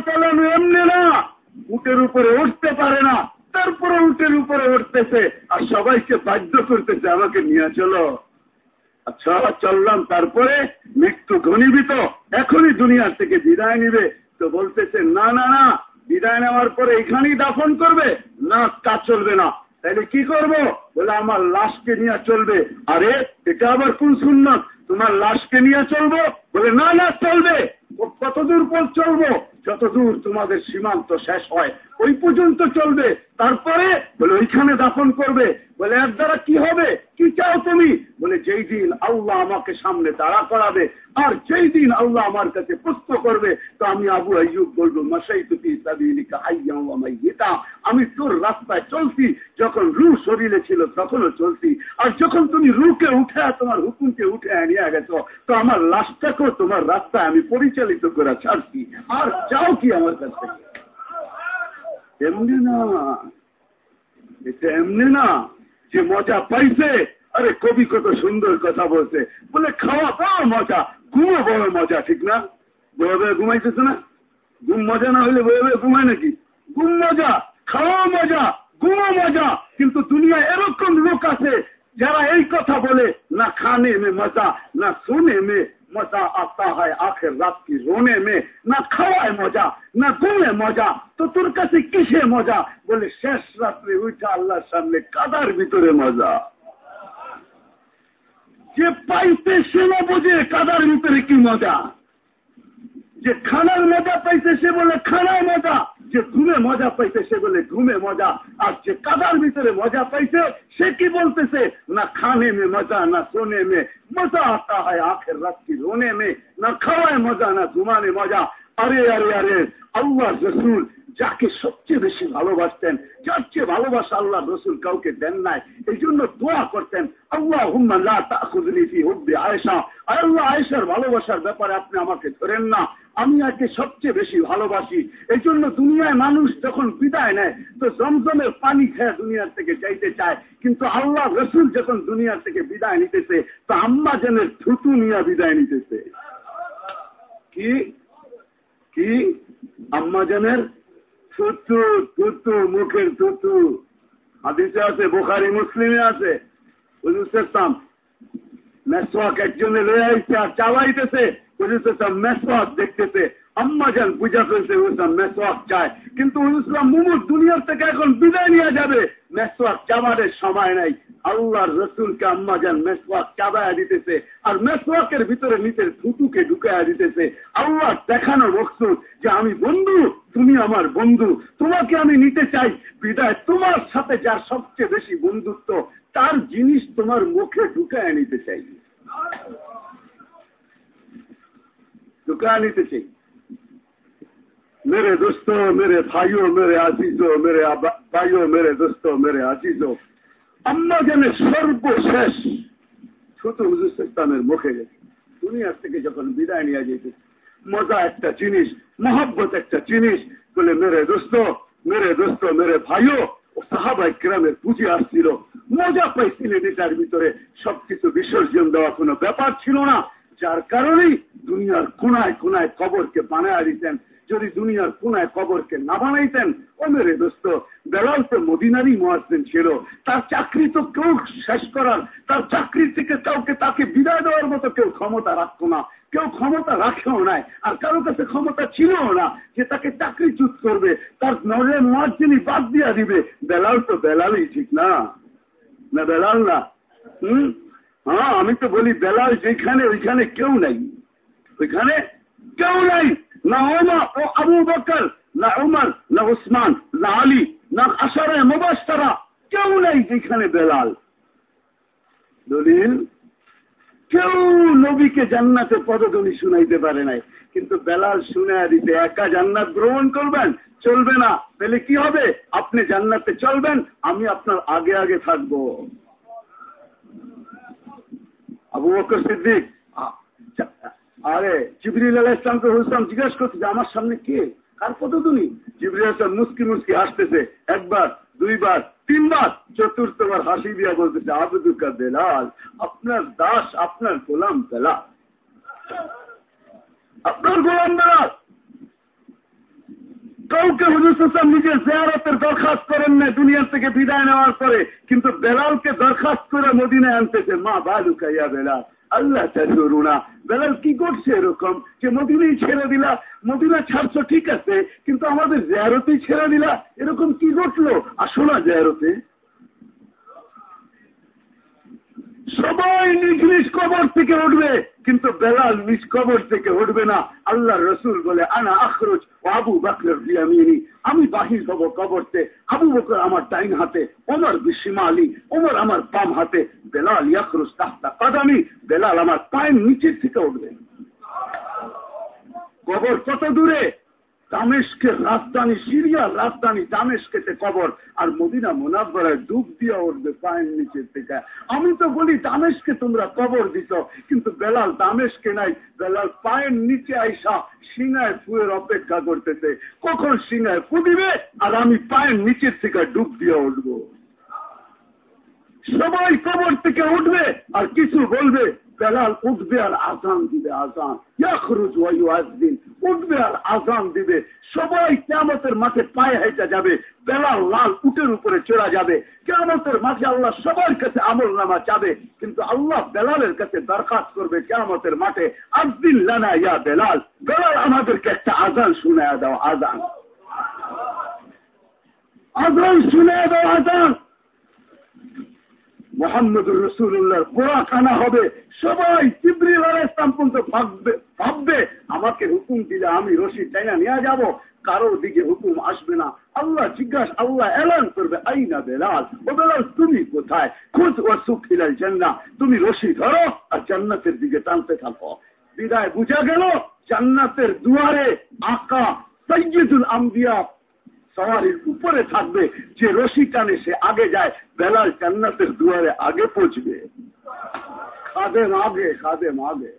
তালানু এমনে না। উটের উপরে উঠতে পারে না। তারপরে উটের উপরে উঠতেছে আর সবাইকে বাধ্য করতেছে, আমাকে নিয়ে চলো। আচ্ছা চললাম। তারপরে মৃত্যু ঘনীভূত। এখনই দুনিয়ার থেকে বিদায় নিবে। তো বলতেছে, না না না, বিদায় নেওয়ার পরে এখানেই দাফন করবে? না, তা চলবে না। তাহলে কি করব? বলে, আমার লাশকে নিয়ে চলবে। আরে, এটা আবার কোন সুন্নত? তোমার লাশকে নিয়ে চলবো? বলে না লাশ চলবে। কতদূর পর চলবো? যতদূর তোমাদের সীমান্ত শেষ হয়, ওই পর্যন্ত চলবে। তারপরে বলে, ওইখানে দাফন করবে। বলে, এর দ্বারা কি হবে? কি চাও তুমি? বলে, যেই দিন আল্লাহ আমাকে সামনে দাঁড়া করাবে আর যেই দিন আল্লাহ আমার কাছে প্রশ্ন করবে, তো আমি আবু আইয়ুব বলব মাসাই তুই এটা আমি তোর রাস্তায় চলছি, যখন রু শরীরে ছিল তখনও চলছি। আর যখন তুমি রুকে উঠে, তোমার হুকুমকে উঠে আনিয়ে গেছো, তো আমার লাশটাকেও তোমার রাস্তায় আমি পরিচালিত করে ছাড়ছি। আর চাও কি আমার কাছে? এমনি না। এটা এমনি না যে মজা পাইছে। আরে কবি কত সুন্দর কথা বলছে। বলে খাওয়া বড় মজা, ঘুমো বড় মজা, ঠিক না? বয়ে ঘুমাইতেছে না? ঘুম মজা না হলে বয়ে ঘুমায় নাকি? ঘুম মজা খাওয়া মজা, ঘুমো মজা। কিন্তু দুনিয়া এরকম লোক আছে যারা এই কথা বলে, না খানে মে মজা, না শুনে মে मजा आता है आखिर रात की रोने में ना খাওয়ায় মজা না ঘুমে মজা তো তোর কাছে কিসে মজা বলে শেষ রাত্রে উঠা আল্লাহর সামনে কাদার ভিতরে মজা যে পাইতে সে না বোঝে কাদার ভিতরে কি মজা যে খানার মজা পাইছে সে বলে খানায় মজা। যে ঘুমে মজা পাইছে সে বলে ঘুমে মজা। আর যে কাদার ভিতরে মজা পাইছে, সে কি বলতেছে? না খানে মে মজা, না সোনে মে মজা আতা হয় আখের রাত্রি রোনে মে। না খাওয়ায় মজা, না ঘুমানে মজা। আরে আরে আরে, আল্লাহ রসুল যাকে সবচেয়ে বেশি ভালোবাসতেন, যার চেয়ে ভালোবাসা আল্লাহ রসুল কাউকে দেন নাই, এই জন্য দোয়া করতেন আল্লাহ হুম্মা তাকুদরিফি হুব্বে আয়েশা। আল্লাহ আয়েশার ভালোবাসার ব্যাপারে আপনি আমাকে ধরেন না। আমি আজকে সবচেয়ে বেশি ভালোবাসি। এই জন্য দুনিয়ায় মানুষ যখন বিদায় নেয়, তো জমজমের পানি খেয়ে দুনিয়ার থেকে চাইতে চায়। কিন্তু আল্লাহ রসুল যখন দুনিয়ার থেকে বিদায় নিতেছে, তো আম্মা জেনের থুতু নিয়ে বিদায় নিতেছে। কি? কি? আম্মা জেনের থুতু থুতু, মুখের থুতু। হাদিসে আছে, বোখারি, মুসলিমে আছে। বুঝতেতাম মেসওয়াক একজনে লয়ে আইছে আর চালাইতেছে বুঝতেতাম মেসওয়াক দেখতেছে। আম্মা যান মেসওয়াক চায়। কিন্তু মুমুর দুনিয়ার থেকে এখন বিদায় নিয়ে যাবে। মেসওয়াক চাবারের সময় নাই। আল্লাহর রসুলকে আম্মা যান মেসওয়াক দিতেছে। আর মেসওয়াকের ভিতরে নিচের থুতুকে দিতেছে। আল্লাহ দেখানো মকসুদ যে আমি বন্ধু, তুমি আমার বন্ধু। তোমাকে আমি নিতে চাই। বিদায় তোমার সাথে যার সবচেয়ে বেশি বন্ধুত্ব, তার জিনিস তোমার মুখে ঢুকায় নিতে চাই। ঢুকায় নিতে চাই मेरे दोस्तों मेरे भाइयों मेरे आजीजों मेरे भाइयों मेरे दोस्तों मेरे आजीजों আম্মা জানে সর্বশেষ ছোট হুজুর ইসলামের মুখে গেছে দুনিয়ার থেকে যখন বিদায় নিয়ে যেতে মজা একটা জিনিস মহব্বত একটা জিনিস বলে মেরে দোস্ত মেরে দোস্ত মেরে ভাইও ও সাহাবাই গ্রামের পুঁজি আসছিল মজা পাইছিলেন এটার ভিতরে সবকিছু বিসর্জন দেওয়া কোনো ব্যাপার ছিল না যার কারণেই দুনিয়ার কোনায় কোনায় কবরকে বানায় দিতেন। যদি দুনিয়ার কোনায় কবরকে না বানাইতেন, ও মেরে দোস্ত, বেলাল তো মদিনারই মহাজদিন ছিল। তার চাকরি তো কেউ শেষ করার, তার চাকরি থেকে কাউকে তাকে বিদায় দেওয়ার মতো কেউ ক্ষমতা রাখতো না। কেউ ক্ষমতা রাখেও নাই, আর কারও কাছে ক্ষমতা ছিলও না যে তাকে চাকরি চুত করবে। তার নজরে মহাজিনী বাদ দিয়া দিবে। বেলাল তো বেলালই ঠিক না? না বেলাল না? হম? হ্যাঁ আমি তো বলি বেলাল যেখানে, ওইখানে কেউ নাই। ওইখানে কেউ নাই। না ওমা ও আবু বকর, না উমর, না উসমান, না আলী, না আসারে মুবাস্তারা কেউ নাই যেখানে বেলাল। দলিল, কেউ নবীকে জান্নাতে পদধ্বনি শুনাইতে পারে নাই। কিন্তু বেলাল শুনে দিতে একা জান্নাত গ্রহণ করবেন, চলবে না। তাহলে কি হবে? আপনি জান্নাতে চলবেন, আমি আপনার আগে আগে থাকব। আবু বকর সিদ্দিক আরে জিবরিল আলাহ ইসলামকে হুসলাম জিজ্ঞাসা করছে যে আমার সামনে কে? কার কত তুমি জিবরিল আসলাম মুসকি মুসকি হাসতেছে, একবার, দুইবার, তিনবার। চতুর্থবার হাসি দিয়া বলতেছে আবুদুল কাদেলাল আপনার দাস, আপনার গোলাম বেলাল। আপনার গোলাম বেলাল কাউকে হুজুর নিজের জেয়ারতের দরখাস্ত করেন না দুনিয়ার থেকে বিদায় নেওয়ার পরে, কিন্তু বেলালকে দরখাস্ত করে মদিনায় আনতেছে, মা বালুকা ইয়া বেলাল, আল্লাহ রুনা বেলাল কি করছে এরকম? যে মদিনাই ছেড়ে দিলা মদিনা ছাড়ছো, ঠিক আছে, কিন্তু আমাদের জেয়ারতেই ছেড়ে দিলা, এরকম কি ঘটলো? আসো না জেয়ারতে। সবাই নিজ নিজ কবর থেকে উঠবে, কিন্তু বেলাল নিজ কবর থেকে উঠবে না। আল্লাহ রসুল বলে, আনা আখরোজ ও আবু বাকর বিয়ামিনী। আমি বাহির হব কবরতে। আবু বকর আমার ডাইন হাতে, ওমর বিসিমা আলী ওমর আমার বাম হাতে। বেলাল ইয়াকরুজ তাহতা কাদামি। বেলাল আমার পায়ের নিচের থেকে উঠবে। কবর কত দূরে? দামেশকের রাজধানী সিরিয়ার রাজধানী দামেশকেতে কবর, আর মদিনা মোনাব্বরায় ডুব দিয়া উঠবে পায়ের নিচের থেকে। আমি তো বলি, দামেশকে তোমরা কবর দিত, কিন্তু বেলাল দামেশকে নাই। বেলাল পায়ের নিচে আইসা সিংহায় ফুয়ের অপেক্ষা করতেছে। কখন সিংহায় ফু দিবে? আর আমি পায়ের নিচের থেকে ডুব দিয়া উঠবো। সবাই কবর থেকে উঠবে, আর কিছু বলবে বেলাল উঠবে আর আজান দিবে, আজান। ইয়াখরুজ ওয়াইদিন উঠবে আর আজান দিবে। সবাই কেমতের মাঠে পায়ে হেঁটে যাবে। বেলাল লাল উটের উপরে চড়া যাবে। কেমতের মাঠে আল্লাহ সবার কাছে আমল যাবে কিন্তু আল্লাহ বেলালের কাছে দরখাস্ত করবে কেমতের মাঠে আজদিন লানা ইয়া বেলাল। বেলাল, আমাদেরকে একটা আজান শুনে দাও, আজান। আজান শুনে দাও, আজান। মোহাম্মদুর রসুল্লাহর গোড়া কানা হবে। সবাই জিব্রিল ইসলাম পর্যন্ত ভাববে ভাববে, আমাকে হুকুম দিলে আমি রশি চাইনা নিয়ে যাব। কারোর দিকে হুকুম আসবে না। আল্লাহ জিজ্ঞাসা, আল্লাহ এলান করবে আই না বেলাল? ও বেলাল, তুমি কোথায়? খুদ ও সুখ খিলাল জান্না তুমি রশি ধরো আর জান্নাতের দিকে টানতে থাকো। বিদায় বুঝা গেল, জান্নাতের দুয়ারে আঁকা সৈয়দুল আম্বিয়া সওয়ারির উপরে থাকবে। যে রশি টানে সে আগে যায়, বেলাল জান্নাতের দুয়ারে আগে পৌঁছবে। খাদে মাগে খাদে মাগে।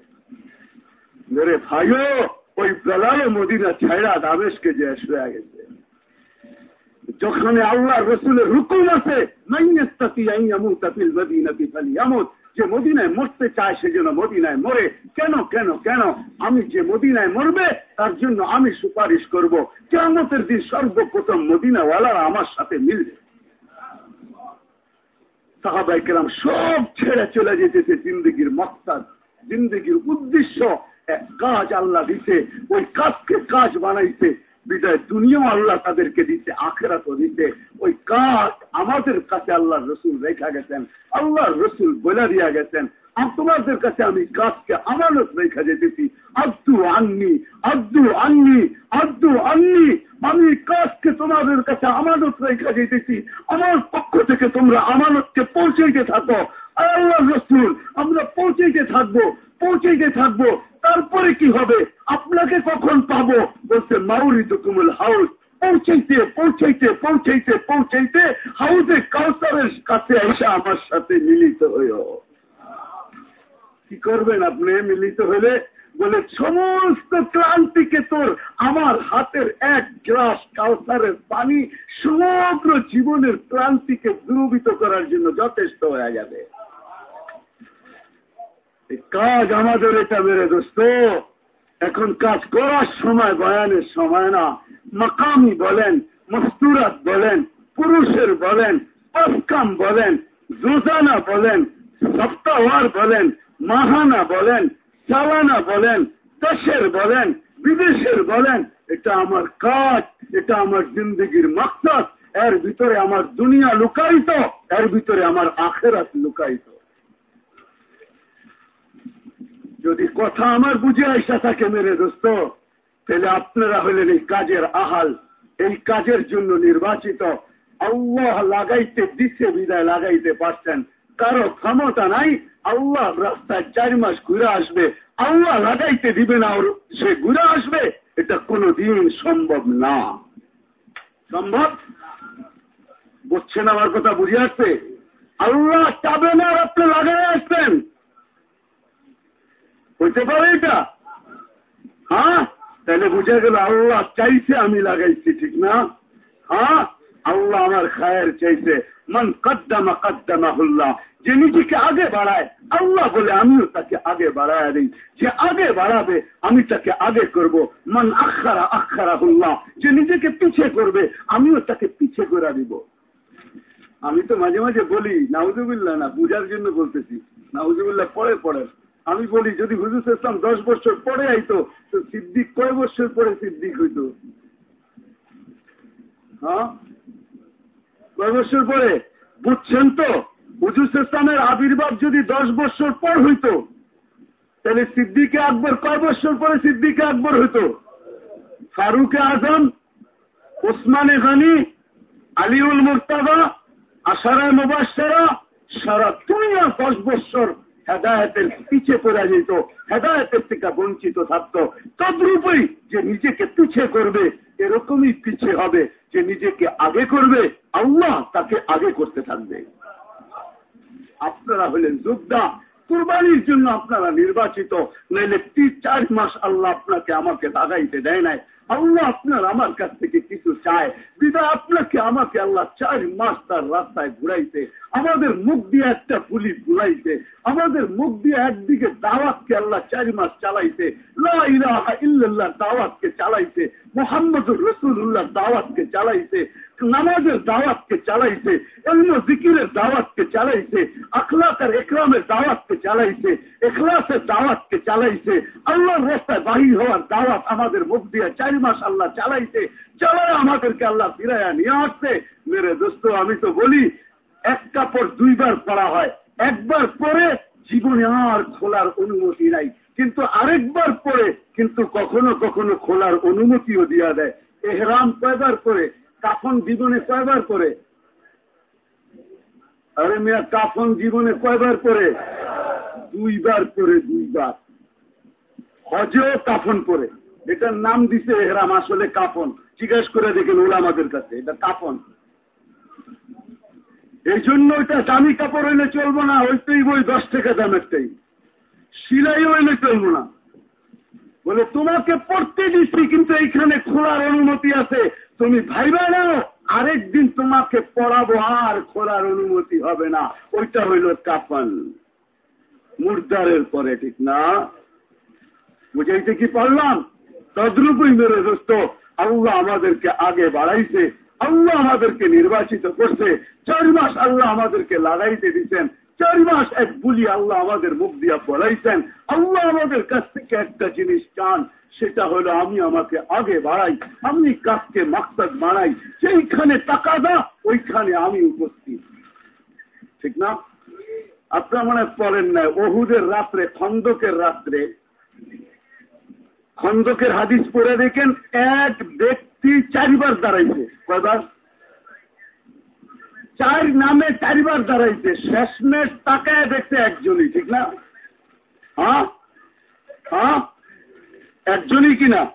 মেরে ভাইও, ওই বেলাল মদিনা ছাইরা দামেশকে যে শুয়ে গেছে। যখন আল্লাহ রসুলের হুকুম আছে নাইয়াস্তাতি আইয়ামু তাফিল মদিনাতি ফালিয়ামুত যে মদিনায় মরতে চায় সে যেন মদিনায় মরে। কেন কেন কেন? আমি যে মদিনায় মরবে, তার জন্য আমি সুপারিশ করব। কেমতের দিন সর্বপ্রথম মদিনাওয়ালারা আমার সাথে মিলবে। সাহাবাই কেরাম সব ছেড়ে চলে যেতেছে জিন্দগির মকসাদ জিন্দগির উদ্দেশ্য, এক কাজ আল্লাহ দিতে ওই কাজকে কাজ বানাইতে বিদায় দুনিয়াও আল্লাহ তাদেরকে দিতে আখেরা তো দিতে ওই কাজ আমাদের কাছে আল্লাহ রসুল রেখা গেছেন আল্লাহ রসুল বলে দিয়া গেছেন। তোমাদের কাছে আমি কাজকে আমানত রেখা যেতেছি। আব্দু আননি আব্দু আননি আব্দু আননি, আমি কাজকে তোমাদের কাছে আমানত রেখা যেতেছি। আমার পক্ষ থেকে তোমরা আমানতকে পৌঁছাইতে থাকো। আল্লাহ রসুল, আমরা পৌঁছাইতে থাকব পৌঁছাইতে থাকব। তারপরে কি হবে? আপনাকে কখন পাবো? বলছে মাউরি তো কুমুল হাউস। পৌঁছাইতে পৌঁছাইতে পৌঁছাইতে পৌঁছাইতে হাউসে কাউসারের কাছে এসে আমার সাথে মিলিত হইও। কি করবেন আপনি মিলিত হলে বলে, সমস্ত ক্লান্তিকে তোর আমার হাতের এক গ্লাস কাউসারের পানি সমগ্র জীবনের ক্লান্তিকে দূরবিত করার জন্য যথেষ্ট হয়ে যাবে। কাজ আমাদের এটা মেরে দোস্ত। এখন কাজ করার সময় বয়ানের সময় না। মাকামি বলেন, মস্তুরাত বলেন, পুরুষের বলেন পস্কাম বলেন, জোজানা বলেন সপ্তাহার বলেন, মাহানা বলেন চালানা বলেন, দেশের বলেন, বিদেশের বলেন, এটা আমার কাজ, এটা আমার জিন্দগির মকসদ, এর ভিতরে আমার দুনিয়া লুকায়িত, এর ভিতরে আমার আখেরাত লুকায়িত। যদি কথা আমার বুঝে আসা থাকে মেরে দোস্ত, তাহলে আপনারা হলেন এই কাজের আহাল, এই কাজের জন্য নির্বাচিত। আল্লাহ লাগাইতে দিচ্ছে বিদায় লাগাইতে পারছেন। কারও ক্ষমতা নাই, আল্লাহ রাস্তায় চার মাস ঘুরে আসবে। আল্লাহ লাগাইতে দিবে না, ওর সে ঘুরে আসবে। এটা কোনদিন সম্ভব না। সম্ভব? বুঝছেন আমার কথা বুঝে আসছে? আল্লাহ চাবে না আপনি লাগাই আসছেন হইতে পারে এটা? হ্যাঁ? তাহলে বুঝা গেল আল্লাহ চাইছে আমি লাগাইছি, ঠিক না? হ্যাঁ? আল্লাহ আমার খায়ের চাইছে। মন কদ্দামা কদ্দামা হুল্লাহ যে নিজেকে আগে বাড়ায়, আল্লাহ বলে আমিও তাকে আগে বাড়ায় দিই। যে আগে বাড়াবে, আমি তাকে আগে করব। মন আখারা আখারা হুল্লাহ যে নিজেকে পিছে করবে, আমিও তাকে পিছে করে দিব। আমি তো মাঝে মাঝে বলি, নাউজুবিল্লাহ না, বুঝার জন্য বলতেছি। নাউজুবিল্লাহ পরে পড়ে আমি বলি, যদি হুজুর ইসলাম দশ বছর পরে আইতো, তো সিদ্দিক কয় বছর পরে সিদ্দিক হইত? হ্যাঁ? কয় বছর পরে? বুঝছেন তো? হুজুর ইসলামের আবির্ভাব যদি দশ বছর পর হইত, তাহলে সিদ্দিকে আকবর কয় বছর পরে সিদ্দিকে আকবর হইত? ফারুকে আজম, ওসমানে গানি, আলিউল মুর্তাদা আশারায় মুবাসারা সারা দুনিয়া দশ বছর হেদায়তের পিছে পড়ে যেত, হেদায়তের থেকে বঞ্চিত থাকত। তদ্রূপই যে নিজেকে পিছে করবে, এরকমই পিছে হবে। যে নিজেকে আগে করবে, আল্লাহ তাকে আগে করতে থাকবে। আপনারা হলেন যোদ্ধা, কুরবানির জন্য আপনারা নির্বাচিত। নইলে তিন, চার মাস আল্লাহ আপনাকে আমাকে লাগাইতে দেয় নাই। আল্লাহ আপনার আমার কাছ থেকে কিছু চায়। বিদা আপনাকে আমাকে আল্লাহ চার মাস তার রাস্তায় ঘুরাইতে আমাদের মুখ দিয়ে একটা পুলিশ ঘুরাইতে আমাদের মুখ দিয়ে একদিকে দাওয়াতকে আল্লাহ চার মাস চালাইতে ইল্লাল্লাহ দাওয়াতকে চালাইতে মোহাম্মদুর রসুল্লাহ দাওয়াতকে চালাইতে নামাজের দাওয়াতকে চালাইছে। এলম জিকিরের দাওয়াতকে চালাইছে। আখলাকের একরামের দাওয়াতকে চালাইছে। এখলাসের দাওয়াতকে চালাইছে। আল্লাহর রাস্তায় বাহির হওয়ার দাওয়াত আমাদের মুখ দিয়ে চার মাস আল্লাহ চালাইছে। চালায় আমাদেরকে আল্লাহ ফিরাইয়া নিয়ে আসছে। মেরে দোস্ত, আমি তো বলি এক কাপড় দুইবার পড়া হয়। একবার পরে জীবনে আর খোলার অনুমতি নাই। কিন্তু আরেকবার পরে কিন্তু কখনো কখনো খোলার অনুমতিও দিয়া দেয়। এহরাম কয়বার করে কাফন জীবনে কয়বার করে আরে মেয়া, কাফন জীবনে কয়বার করে দুইবার করে দুইবার। হজেও কাফন পরে এটার নাম দিছে এহরাম, আসলে কাফন। জিজ্ঞেস করে দেখেন ওলামাদের কাছে, এটা কাফন। এই জন্য ওইটা দামি কাপড় হইলে চলবো না, ওইটাই বই দশ টাকা দামেরটাই সিলাই হইলে চলবো না। বলে, তোমাকে পড়তে দিচ্ছি কিন্তু এইখানে খোলার অনুমতি আছে। তুমি ভাইবা নাও আরেকদিন তোমাকে পড়াবো, আর খোলার অনুমতি হবে না। ওইটা হইল কাপান মুর্দারের পরে, ঠিক না? বুঝাইতে কি পারলাম? তদ্রুপই মেরে দোস্ত আল্লাহ আমাদেরকে আগে বাড়াইছে, আল্লাহ আমাদেরকে নির্বাচিত করছে, চার মাস আল্লাহ আমাদেরকে লাগাইতে দিচ্ছেন চার মাস এক বুলি আল্লাহ আমাদের মুখ দিয়া পড়াইছেন আল্লাহ আমাদের কাছ থেকে একটা জিনিস চান, সেটা হলো আমি আমাকে আগে বাড়াই, আমি কাজকে মাকসাদ বাড়াই যেইখানে টাকা দা, ওইখানে আমি উপস্থিত। ঠিক না? আপনার মনে পড়েন নাই ওহুদের রাত্রে, খন্দকের রাত্রে খন্দকের হাদিস পড়ে দেখেন, এক ব্যক্তি চারিবার দাঁড়াইছে। কয়বার? চার নামে চারিবার দাঁড়াইছে। শেষমেশ তাকায় দেখতে একজনই, ঠিক না? হ্যাঁ? হ্যাঁ? একজনই কিনা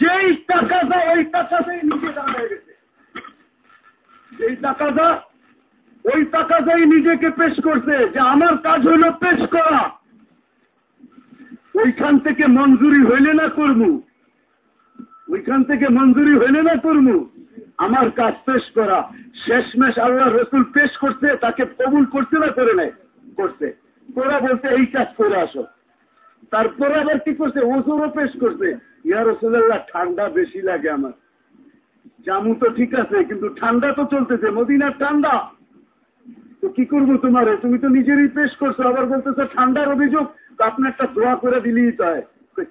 যেই টাকাটা ওই টাকাতেই নিজে দাঁড়ায় গেছে। যেই টাকাটা ওই টাকাতেই নিজেকে পেশ করছে যে, আমার কাজ হইল পেশ করা। ওইখান থেকে মঞ্জুরি হইলে না করমু। ওইখান থেকে মঞ্জুরি হইলে না করমু। আমার কাজ পেশ করা। শেষমেশ আল্লাহ রসুল পেশ করছে তাকে কবুল করছে না করে নাই করছে তোরা বলতে এই কাজ করে আসো। তারপরে আবার কি করছে? ওজোরও পেশ করছে। ইয়া রসুল্লাহ ঠান্ডা বেশি লাগে আমার। জামু তো ঠিক আছে, কিন্তু ঠান্ডা তো চলতেছে। মদিনার ঠান্ডা। তো কি করব তোমারে? তুমি তো নিজেরই পেশ করছ। আবার বলতেছো, ঠান্ডার অভিযোগ। আপনি একটা দোয়া করে দিলেই তো হয়।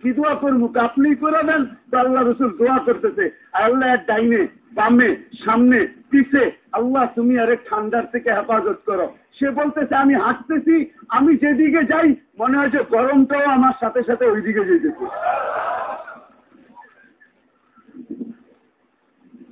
কি দোয়া করব? আপনি করে দেন, তো আল্লাহ রসুল দোয়া করতেছে। আল্লাহ ডাইনে, বামে, সামনে, পিছে, আল্লাহ তুমি আরেক ঠান্ডার থেকে হেফাজত করো। সে বলতেছে, আমি হাঁটতেছি, আমি যেদিকে যাই, মনে হয় যে গরমটাও আমার সাথে সাথে ওই দিকে যেতেছে।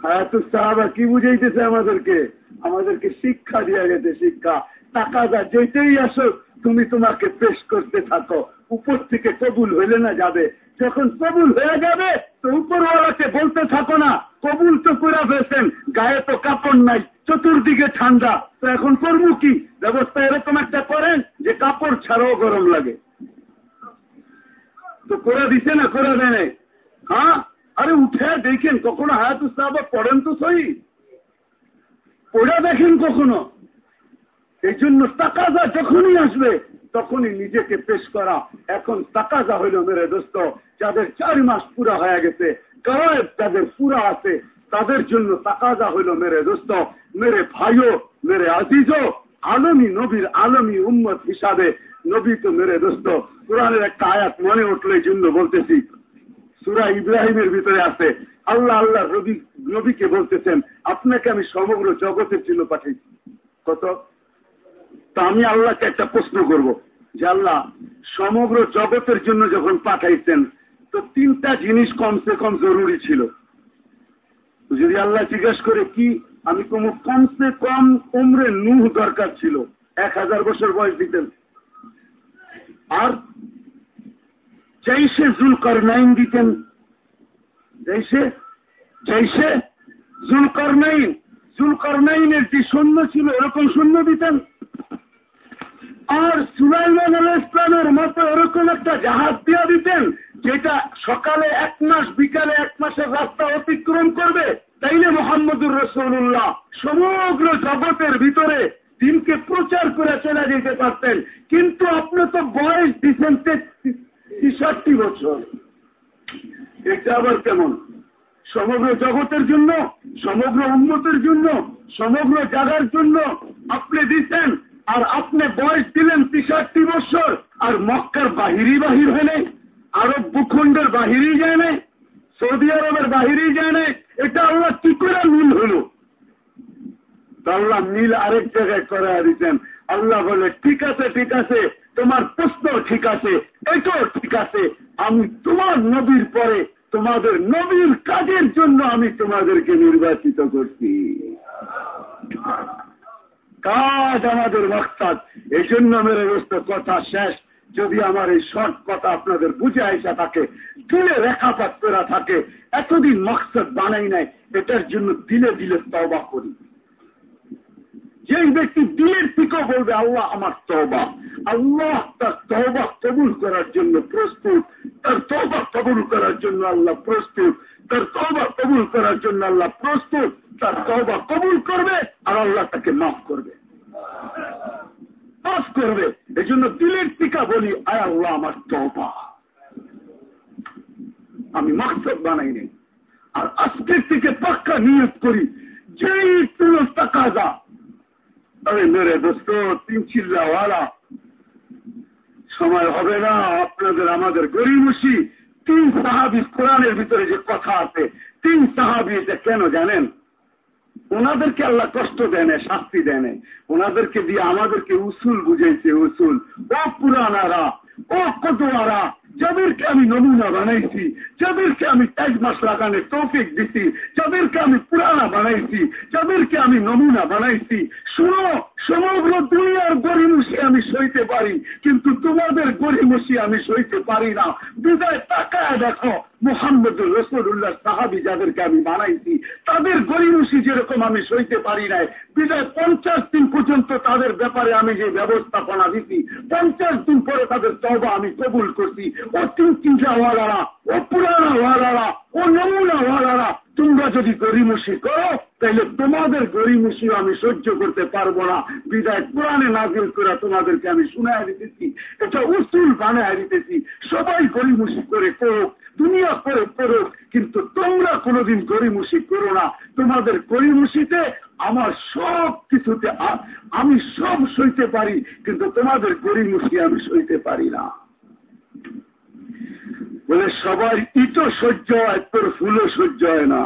হায়াতুস সাহাবা, কি বুঝাইতেছে আমাদেরকে? আমাদেরকে শিক্ষা দিয়া গেছে, শিক্ষা। টাকা যা যেতেই আসো তুমি তোমাকে পেশ করতে থাকো। উপর থেকে কবুল হইলে না যাবে। যখন কবুল হয়ে যাবে, তো উপরওয়ালাকে বলতে থাকো না, কবুল তো করে ফেলছেন, গায়ে তো কাপড় নাই, চতুর্দিকে ঠান্ডা। তো এখন করব কি? ব্যবস্থা এরকম একটা করেন যে কাপড় ছাড়াও গরম লাগে। তো করে দিছে না করে দেয় হ্যাঁ? আরে উঠে দেখেন কখনো হায়াত আবার পড়েন তো সই ওরা দেখেন কখনো? এই জন্য টাকাজা যখনই আসবে, তখনই নিজেকে পেশ করা। এখন টাকাজা হইল মেরে দোস্ত, যাদের চার মাস পুরা হয়ে গেছে, গায়েব যাদের পুরা আছে, তাদের জন্য তাকাজা হইল মেরে দোস্ত, মেরে ভাইও, মেরে আজিজও, আলমী নবীর আলমী উম্মত হিসাবে। নবী তো মেরে দোস্ত, কোরআনের একটা আয়াত মনে উঠল এই জন্য বলতেছি, সুরা ইব্রাহিমের ভিতরে আছে, আল্লাহ আল্লাহ রবি নবীকে বলতেছেন, আপনাকে আমি সমগ্র জগতের জন্য পাঠিয়েছি কত? তা আমি আল্লাহকে একটা প্রশ্ন করব যে আল্লাহ, সমগ্র জগতের জন্য যখন পাঠাইছেন, তো তিনটা জিনিস কমসে কম জরুরি ছিল। যদি আল্লাহ জিজ্ঞাসা করে কি, আমি কোন কমসে কম উমরে নুহ দরকার ছিল। এক হাজার বছর বয়স দিতেন। আর জৈসে জুলকর নাইন দিতেন। জৈসে জৈসে জুলকর নাইন জুলকর নাইনের যে সৈন্য ছিল, এরকম সৈন্য দিতেন। আর সুলাইমান আল ইসলামের মতো এরকম একটা জাহাজ দিয়া দিতেন, যেটা সকালে এক মাস, বিকালে এক মাসের রাস্তা অতিক্রম করবে, তাইলে মোহাম্মদুর রসুল্লাহ সমগ্র জগতের ভিতরে দিনকে প্রচার করে চলে যেতে পারতেন। কিন্তু আপনি তো বয়স দিচ্ছেন তেষট্টি বছর। এটা আবার কেমন? সমগ্র জগতের জন্য, সমগ্র উন্নতের জন্য, সমগ্র জায়গার জন্য আপনি দিচ্ছেন আর আপনি বয়স দিলেন তিষট্টি বছর, আর মক্কার বাহিরই বাহির হলে, আরব ভূখণ্ডের বাহিরই যায় না সৌদি আরবের বাহিরই যায় না এটা আল্লাহ কি করে মিল হল? আল্লাহ মিল আরেক জায়গায় করা দিতেন। আল্লাহ বলে, ঠিক আছে ঠিক আছে, তোমার প্রশ্ন ঠিক আছে, এটাও ঠিক আছে। আমি তোমার নবীর পরে তোমাদের নবীর কাজের জন্য আমি তোমাদেরকে নির্বাচিত করছি। কাজ আমাদের মকসাদ এই জন্য মেরে বসতে কথা শেষ। যদি আমার এই শর্ট কথা আপনাদের বুঝে আইসা থাকে, দিলে রেখাপাত করা থাকে, এতদিন মকসদ বানাই নাই, এটার জন্য দিলে দিলে তবা করি। যেই ব্যক্তি দিলের থেকেও বলবে, আল্লাহ আমার তবা আল্লাহ তার তবা কবুল করার জন্য প্রস্তুত। তার তবা কবুল করার জন্য আল্লাহ প্রস্তুত। তার তবা কবুল করার জন্য আল্লাহ প্রস্তুত। তার তবা কবুল করবে আর আল্লাহ তাকে মাফ করবে। মাফ করবে। এই জন্য দিলের টিকা বলি, আয় আল্লাহ আমার তবা আমি মাকসদ বানাই নেই। আর আজকের থেকে পাক্কা নিয়োগ করি, যেই তুলো তাকাজা আরে মেরে দোস্ত, তিন চিল্লাওয়ালা সময় হবে না, আপনাদের আমাদের গরিমসি তিন সাহাবি কোরআনের ভিতরে যে কথা আছে, তিন সাহাবি এটা কেন জানেন? ওনাদেরকে আল্লাহ কষ্ট দেয় শাস্তি দেয় ওনাদেরকে দিয়ে আমাদেরকে উসুল বুঝাইছে, উসুল। ও পুরানারা, ও কতোয়ারা যাদেরকে আমি নমুনা বানাইছি, যাদেরকে আমি এক মাস লাগানোর তৌফিক দিছি, যাদেরকে আমি পুরানা বানাইছি, যাদেরকে আমি নমুনা বানাইছি, শুনো। সমগ্র দুনিয়ার গরিমুষি আমি সইতে পারি, কিন্তু তোমাদের গরিমুষি আমি সইতে পারি না। বিদায় তাকায় দেখো মোহাম্মদুল রসুল্লাহ সাহাবি যাদেরকে আমি বানাইছি, তাদের গরিমুষি যেরকম আমি সইতে পারি নাই। বিদায় পঞ্চাশ দিন পর্যন্ত তাদের ব্যাপারে আমি যে ব্যবস্থাপনা দিছি, পঞ্চাশ দিন পরে তাদের তবা আমি কবুল করছি। ও তিন তিনটা ওয়ালারা ও পুরানা ওয়ালারা নমুনা ওয়ালারা তোমরা যদি গরিমুষি করো তাহলে তোমাদের গরিমুষিও আমি সহ্য করতে পারব না। বিদায় কোরআনে নাজিল করে তোমাদেরকে আমি শুনায় দিতেছি এটা উসুল বানায় দিতেছি। সবাই গরিমুষি করে করুক দুনিয়া করে করুক কিন্তু তোমরা কোনোদিন গরিমুষি করো না। তোমাদের গরিমুষিতে আমার সব কিছুতে আমি সব সইতে পারি, কিন্তু তোমাদের গরিমুষি আমি সইতে পারি না। বলে সবাই ইটো সহ্য হয় তোর ফুলও সহ্য হয় না।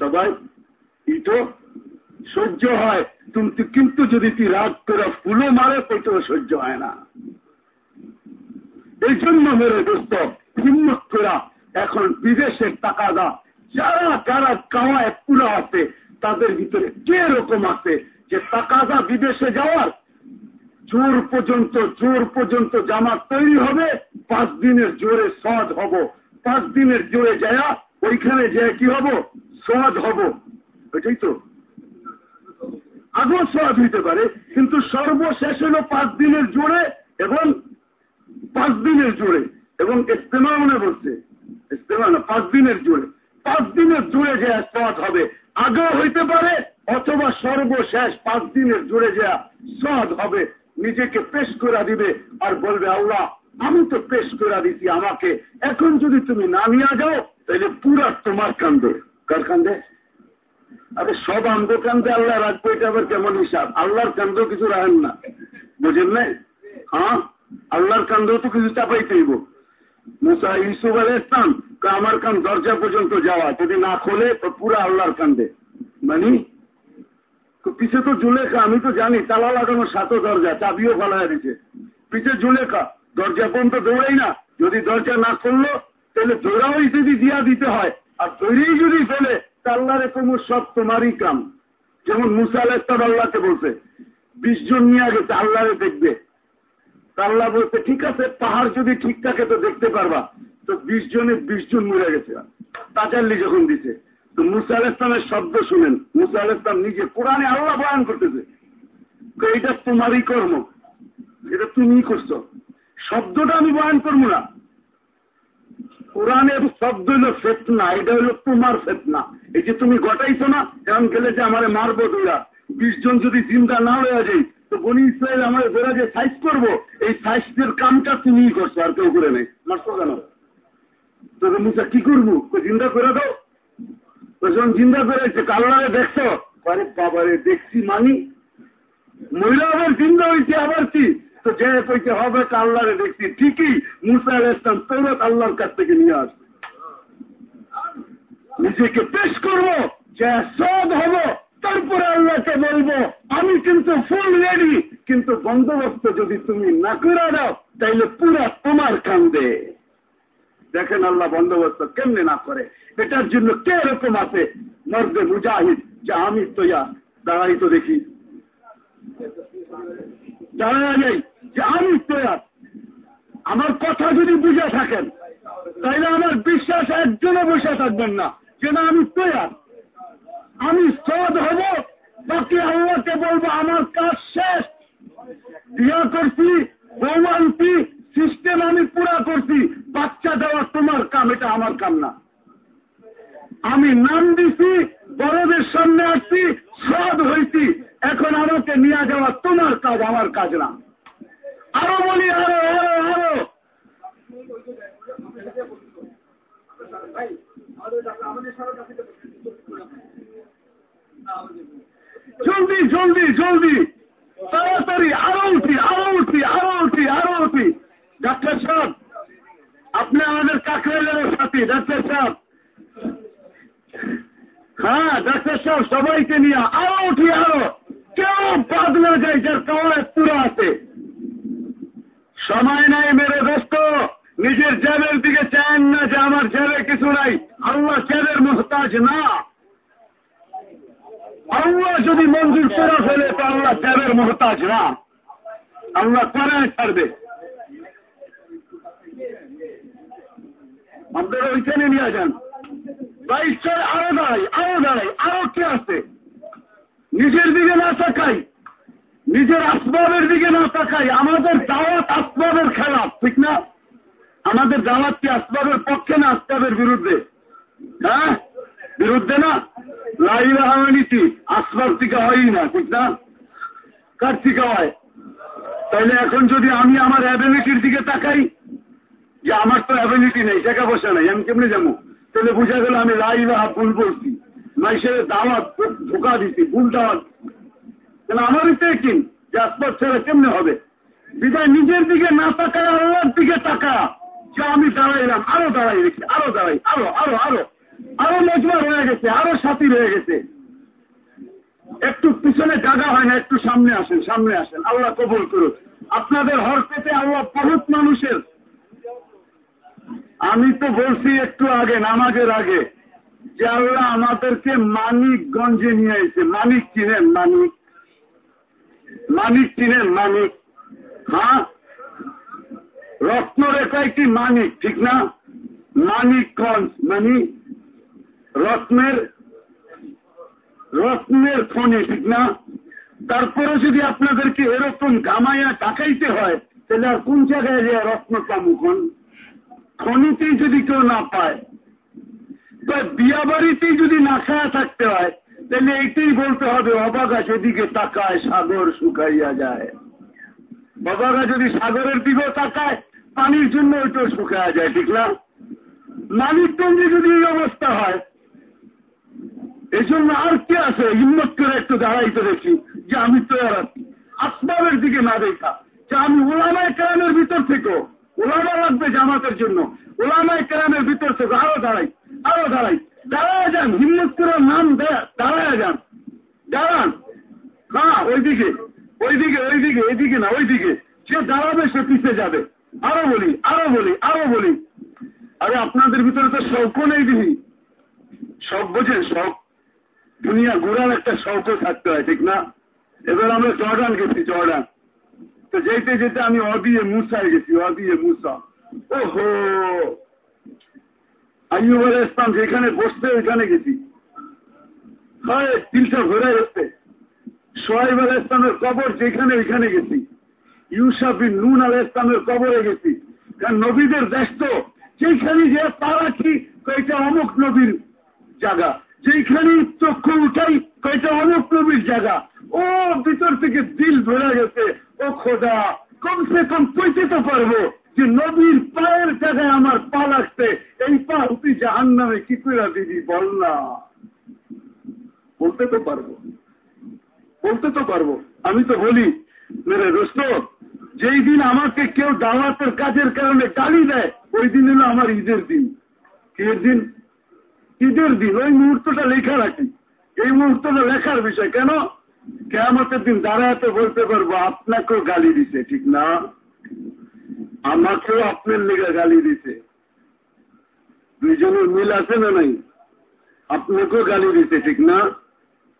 সবাই ইটো সহ্য হয়, কিন্তু যদি তুই রাগ করে ফুলও মারে তো সহ্য হয় না। এই জন্য মেরে দোস্ত, হিম্মত করা এখন বিদেশের টাকা দা যারা যারা কাওয়ায় পুরো আছে তাদের ভিতরে কে রকম আছে যে টাকাদা বিদেশে যাওয়ার জোর পর্যন্ত জোর পর্যন্ত জামাত তৈরি হবে, পাঁচ দিনের জোরে সদ হব। পাঁচ দিনের জোরে যায়া ওইখানে যে কি হব? সহজ হব। ওইটাই তো। আগেও সহজ হইতে পারে, কিন্তু সর্বশেষ হল পাঁচ দিনের জোরে এবং পাঁচ দিনের জোরে এবং ইস্তেমা মনে বলছে। ইস্তেমা না, পাঁচ দিনের জোরে। পাঁচ দিনের জোরে যে সহজ হবে, আগেও হইতে পারে, অথবা সর্বশেষ পাঁচ দিনের জোরে যে সহজ হবে নিজেকে পেশ করে দিবে আর বলবে, আল্লাহ, আমি তো পেশ করে দিছি আমাকে। এখন যদি তুমি না নিয়ে যাও, তাহলে পুরা তোমার কান্দে। কার কান্দে? আরে সব আঙ্গ কান্দে, আল্লাহ রাখব, এটা আবার কেমন হিসাব? আল্লাহর কান্দেও কিছু রাখেন না। বুঝেন নাই? হ্যাঁ? আল্লাহর কান্দেও তো কিছু চাপাইতেইব মুসা ইসুফ আল ইসলাম আমার কান দরজা পর্যন্ত যাওয়া। যদি না খোলে, তো পুরো আল্লাহর কান্দে। মানে? পিছে তো জুলেখা, আমি তো জানি, তালা লাগানো সাতো দরজা, চাবিও ফেলা দিছে। পিছে জুলেখা, দরজা পর্যন্ত দৌড়াই না। যদি দরজা না করল তাহলে দৌড়াও যদি দিয়া দিতে হয়। আর তৈরি যদি ফেলে আল্লাহরে কোনো সব তোমারই কাম। যেমন মুসা আলাইসলাম আল্লাহকে বলছে, বিশ জন নিয়ে গেছে আল্লাহরে দেখবে। আল্লাহ বলছে, ঠিক আছে, পাহাড় যদি ঠিক থাকে তো দেখতে পারবা। তো বিশ জনে বিশ জন মরে গেছে। তাজাল্লি যখন দিছে তো মুসা আল ইসলামের শব্দ শুনেন। মুসা আল ইসলাম নিজে কোরআনে আল্লাহ বয়ান করতেছে। এইটা তোমারই কর্ম। এটা তুমি করছ। শব্দটা আমি বয়ান করব না। কোরআনের শব্দ হইল ফেতনা। এটা হইল তোমার ফেতনা। এই যে তুমি গটাইছো না, এমন গেলে যে আমার মারবো দুরা বিশ জন যদি চিন্তা না হয়ে যায় তো বনি ইসরায়েল আমার বেড়া যে, সাইজ করব? এই সাইজের কামটা তুমিই করছ, আর কেউ করে নেই। মারছো কেন? তোকে মুসা কি করব? চিন্তা করে দাও। যখন চিন্তা করেছে কাল্লারে দেখছ? আরে বাবারে, দেখছি মানি। মহিলা আবার চিন্তা হয়েছে আবার কি? তো যে কইতে হবে আল্লাহরে দেখছি, ঠিকই মুসা ইসলাম তৌরত আল্লাহর কাছ থেকে নিয়ে আসবে। নিজেকে পেশ করব, যে সদ হব, তারপরে আল্লাহকে বলব, আমি কিন্তু ফুল রেডি কিন্তু বন্দোবস্ত যদি তুমি না করে দাও, তাইলে পুরা তোমার কান্দে। দেখেন আল্লাহ বন্দোবস্ত কেমনে না করে। এটার জন্য কে এরকম আছে? মর্দে মুজাহিদ, যে আমি তো ইয়া দাঁড়াই তো দেখি। দাঁড়ায় যাই যে আমি তৈয়ার আমার কথা যদি বুঝে থাকেন, তাইলে আমার বিশ্বাস একজনে বসে থাকবেন না, যে না, আমি তৈয়ার আমি সদ হব, বাকি আল্লাহকে বলব, আমার কাজ শেষ। বিয়া করছি বৌমানছি সিস্টেম আমি পুরা করছি, বাচ্চা দেওয়া তোমার কাম, এটা আমার কাম না। আমি নাম দিছি, বড়দের সামনে আসছি সদ হয়েছি এখন আমাকে নিয়ে যাওয়া তোমার কাজ, আমার কাজ না। আরও বলি, আরও আরও আরও। জলদি জলদি জলদি, তাড়াতাড়ি, আরও উঠি। ডাক্তার সাহেব, আপনি আমাদের কাকরাইলের সাথী, ডাক্তার সাহেব। হ্যাঁ ডাক্তার সাহেব, সবাইকে নিয়ে আরও উঠি, আরও। কেউ বাদ না যায়, যার কাওয়ায় পুরো আছে। সময় নাই মেরে দোস্ত, নিজের জ্যাবের দিকে চান না যে আমার জ্যাবে কিছু নাই। আল্লাহ জ্যাবের মোহতাজ না। আল্লাহ যদি মঞ্জুর করে ফেলে, তো আল্লাহ জ্যাবের মোহতাজ না। আল্লাহ করে ছাড়বে। আপনারা ওইখানে নিয়ে যান। ছয় আরও দাঁড়াই আরও দাঁড়াই আরও কে আছে নিজের দিকে না তাকাই, নিজের আসবাবের দিকে না তাকাই, আমাদের দাওয়াত আসবাবের খেলা, ঠিক না? আমাদের দাওয়াত কি আসবাবের পক্ষে না আসবাবের বিরুদ্ধে? হ্যাঁ? বিরুদ্ধে না? লাইলা নীতি আসবাব থেকে হয়ই না, ঠিক না? কার থেকে হয়? তাহলে এখন যদি আমি আমার অ্যাবিলিটির দিকে তাকাই যে আমার তো অ্যাবিলিটি নেই, টাকা পয়সা নেই, আমি কেমনি যাব? তাহলে বোঝা গেল আমি লাইলা ভুল বলছি। মাইসের দাওয়াত, ধোকা দিছি, ভুল দাওয়াত। তাহলে আমারই তো কিন যে আসবাব ছেড়ে কেমনে হবে? বিদায় নিজের দিকে না তাকায় আল্লাহর দিকে তাকা যে আমি দাঁড়াইলাম, আরও দাঁড়াই রেখি, আরও দাঁড়াই, আরও আরও আরও। আরও মজবার হয়ে গেছে, আরও সাথী রয়ে গেছে। একটু পিছনে জায়গা হয় না, একটু সামনে আসেন সামনে আসেন। আল্লাহ কবুল করুন আপনাদের হর পেতে আল্লাহ বহুত মানুষের আমি তো বলছি একটু আগে, নামাজের আগে, যে আল্লাহ আমাদেরকে মানিকগঞ্জে নিয়ে এসে মানিক চিনেন মানিক। মানিক চিনেন মানিক। হ্যাঁ? রত্নরেখায় কি মানিক? ঠিক না? মানিকগঞ্জ। মানে? রত্নের রত্নের খনি, ঠিক না? তারপরে যদি আপনাদেরকে এরকম গামাইয়া টাকাইতে হয়, তাহলে আর কোন জায়গায় যে রত্ন পামুখন খনিতেই যদি কেউ না পায় বা বিয়া বাড়িতেই যদি না খায়া থাকতে হয়, তাহলে এইটাই বলতে হবে, অবাগা যেদিকে তাকায়, সাগর শুকাইয়া যায়। বাবারা যদি সাগরের দিকেও তাকায়, পানির জন্য ওইটাও শুকাইয়া যায়, ঠিক না? মানিকগঞ্জে যদি এই অবস্থা হয় এই জন্য আর কে আছে? হিম্মত করে একটু দাঁড়াইতে দেখি, যে আমি তো আসবাবের দিকে না দেখা, যে আমি ওলামায় কেরামের ভিতর থেকে ওলামা লাগবে জামাতের জন্য। ওলামায় কেরামের ভিতর থেকে আরও দাঁড়াই আরও দাঁড়াই। দাঁড়ায় যান, হিম্মত করে নাম দাঁড়ায় যান। দাঁড়ান। হ্যাঁ ওইদিকে ওইদিকে ওইদিকে এইদিকে না, ওইদিকে। সে দাঁড়াবে সে পিছিয়ে যাবে। আরও বলি আরও বলি আরও বলি। আরে আপনাদের ভিতরে তো শৌকও নেই দিহি শখ বোঝেন শখ দুনিয়া ঘোরার একটা শৌকও থাকতে হয়, ঠিক না? এবার আমরা জর্ডান গেছি, জর্ডান। তো যেতে যেতে আমি অবিয়ে মুসায় গেছি, অবিয়ে মুসা। ওহো! আইয়ুব আল ইসলাম যেখানে বসতে ওইখানে গেছি। হয়, তিনটা ঘোরা গেছে সোহাইব আল ইসলামের কবর যেখানে, ওইখানে গেছি। ইউসাফ বিন নুন আল ইসলামের কবরে গেছি। কারণ নবীদের দেশ তো যেখানে যে পা রাখি কয়টা অমুক নবীর জায়গা। যেখানে চক্ষু উঠাই, কয়টা অমুক নবীর জায়গা। ও, ভিতর থেকে দিল ধরে গেছে। ও খোদা, কমসে কম কইতে তো পারব যে নবীর পায়ের জায়গায় আমার পা লাগছে এই পা তুই জাহান নামে কি করে দিদি বল না। বলতে তো পারব। বলতে তো পারব। আমি তো বলি, মেরে দোস্ত, যেই দিন আমাকে কেউ দাওয়াতের কাজের কারণে গালি দেয়, ওই দিন হলো আমার ঈদের দিন। কি দিন? ঈদের দিন। ওই মুহূর্তটা লেখা রাখি। এই মুহূর্তটা লেখার বিষয়। কেন? কেমতের দিন দাঁড়াতে বলতে পারব, আপনাকেও গালি দিছে, ঠিক না? আমাকেও আপনার লেগে গালি দিছে। দুইজনের মিল আছে না নাই? আপনাকেও গালি দিতে ঠিক না?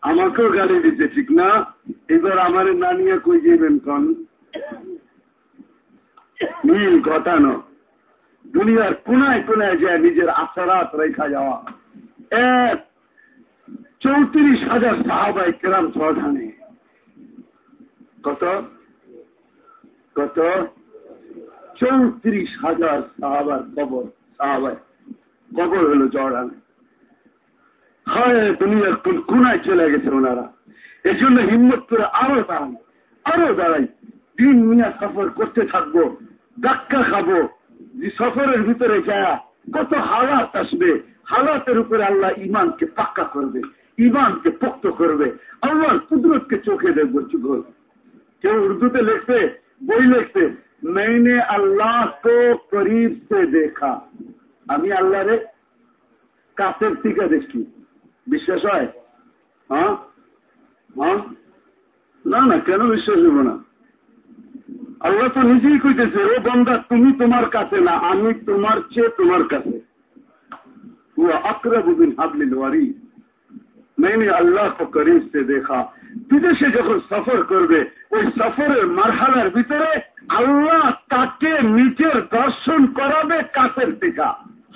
আমাকেও গালি দিতে ঠিক না? এবার আমার না নিয়ে কই যাবেন কন? মিল ঘটানো। দুনিয়ার কোনায় কোনায় যায় নিজের আশারাত রেখা যাওয়া। এক চৌত্রিশ হাজার সাহাবাই কেরাম সধানে কত? কত? চৌত্রিশ হাজার সাহাবার কবর সাহাবাই কবর হলো জর্ডানে। হয়, দুনিয়ার কোন কোনায় চলে গেছে ওনারা। এই জন্য হিম্মত করে আরও দাঁড়াই আরও দাঁড়াই। দিন মিয়া সফর করতে থাকব, ধাক্কা খাব। সফরের ভিতরে যায় কত হালাত আসবে, হালাতের উপরে আল্লাহ ইমানকে পাক্কা করবে। ইমানকে পক্ত করবে, আল্লাহর কুদরতকে চোখে দেখব চুকর কেউ উর্দুতে লিখছে বই লিখছে মেনে আল্লাহ তো করিব দেখা। আমি আল্লাহরে কাছের টিকা দেখি। বিশ্বাস হয়? হ্যাঁ? হ্যাঁ? না না, কেন বিশ্বাস হইব না? আল্লাহ তো নিজেই কইতেছে, ও বন্দা, তুমি তোমার কাছে না, আমি তোমার চেয়ে তোমার কাছে। আক্রা আকরাবুদ্দিন হাবলিল ওয়ারিদ। मैंने আল্লাহ को करीब से देखा বিদেশে যখন সফর করবে ওই সফরের মারহালার ভিতরে আল্লাহ তাকে নিজের দর্শন করাবে কাছের টিকা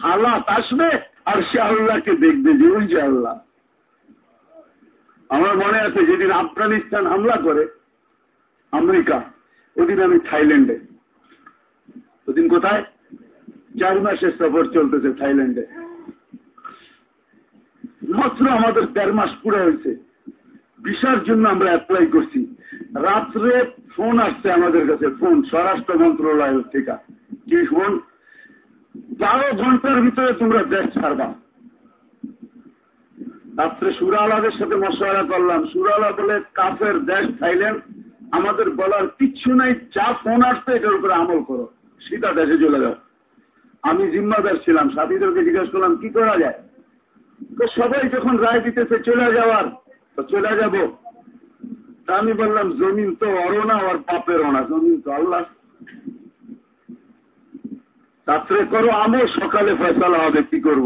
হালাত আসবে আর সে আল্লাহকে দেখবে যে ওই যে আল্লাহ আমার মনে আছে যেদিন আফগানিস্তান হামলা করে আমেরিকা ওদিন আমি থাইল্যান্ডে ওদিন কোথায় চার মাসের সফর চলতেছে থাইল্যান্ডে মাত্র আমাদের দেড় মাস পুরো হয়েছে। ভিসার জন্য আমরা অ্যাপ্লাই করছি। রাত্রে ফোন আসছে আমাদের কাছে ফোন স্বরাষ্ট্র মন্ত্রণালয় থেকে। কি ফোন বারো ঘণ্টার ভিতরে তোমরা দেশ ছাড়বা। রাত্রে সুরালাদের সাথে মশলা করলাম। সুরালা বলে, কাফের দেশ থাইল্যান্ড, আমাদের বলার কিচ্ছু নাই, যা ফোন আসছে এটার উপরে আমল করো। সীতা দেশে চলে যাও। আমি জিম্মাদার ছিলাম, সাথীদেরকে জিজ্ঞাসা করলাম, কি করা যায়? তো সবাই যখন রায় দিতেছে, চলে যাওয়ার, তো চলে যাব। তা আমি বললাম, জমিন তো অরোনা আর পাপের না জমিন তো আল্লাহ। রাত্রে করো আমল সকালে ফয়সালা হবে, কি করব?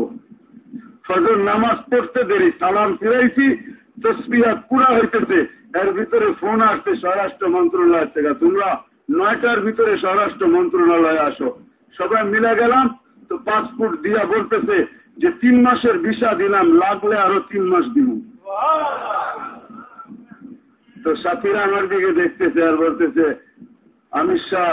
ফজর নামাজ পড়তে দেরি, সালাম ফিরাইছি তসবিহাত পুরা হইতেছে। এর ভিতরে ফোন আসছে, স্বরাষ্ট্র মন্ত্রণালয় থেকে। তোমরা নয়টার ভিতরে স্বরাষ্ট্র মন্ত্রণালয়ে আসো। সবাই মিলে গেলাম, তো পাসপোর্ট দিয়া বলতেছে যে তিন মাসের ভিসা দিলাম, লাগলে আরও তিন মাস দিলাম তো সাথীরা আমার দিকে দেখতেছে আর বলতেছে, আমির সাহ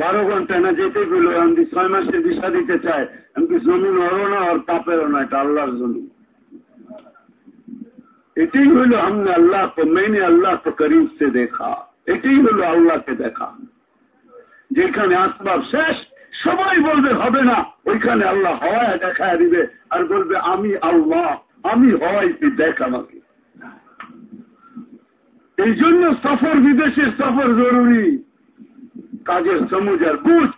বারো ঘণ্টা না যেতে গেল, আমি ছয় মাসের ভিসা দিতে চাই, আমি জমিন হরো না ওর পাপেরও না, এটা আল্লাহর জমিন এটাই হইল আমি আল্লাহ তো মেনে আল্লাহ তো করিব সে দেখা। এটাই হলো আল্লাহকে দেখা। যেখানে আসবাব শেষ সবাই বলবে, হবে না। ওইখানে আল্লাহ হওয়ায় দেখায় দিবে আর বলবে, আমি আল্লাহ, আমি হওয়াই তুই দেখ আমাকে। এই জন্য সফর বিদেশের সফর জরুরি। কাজের সমুজার বুঝ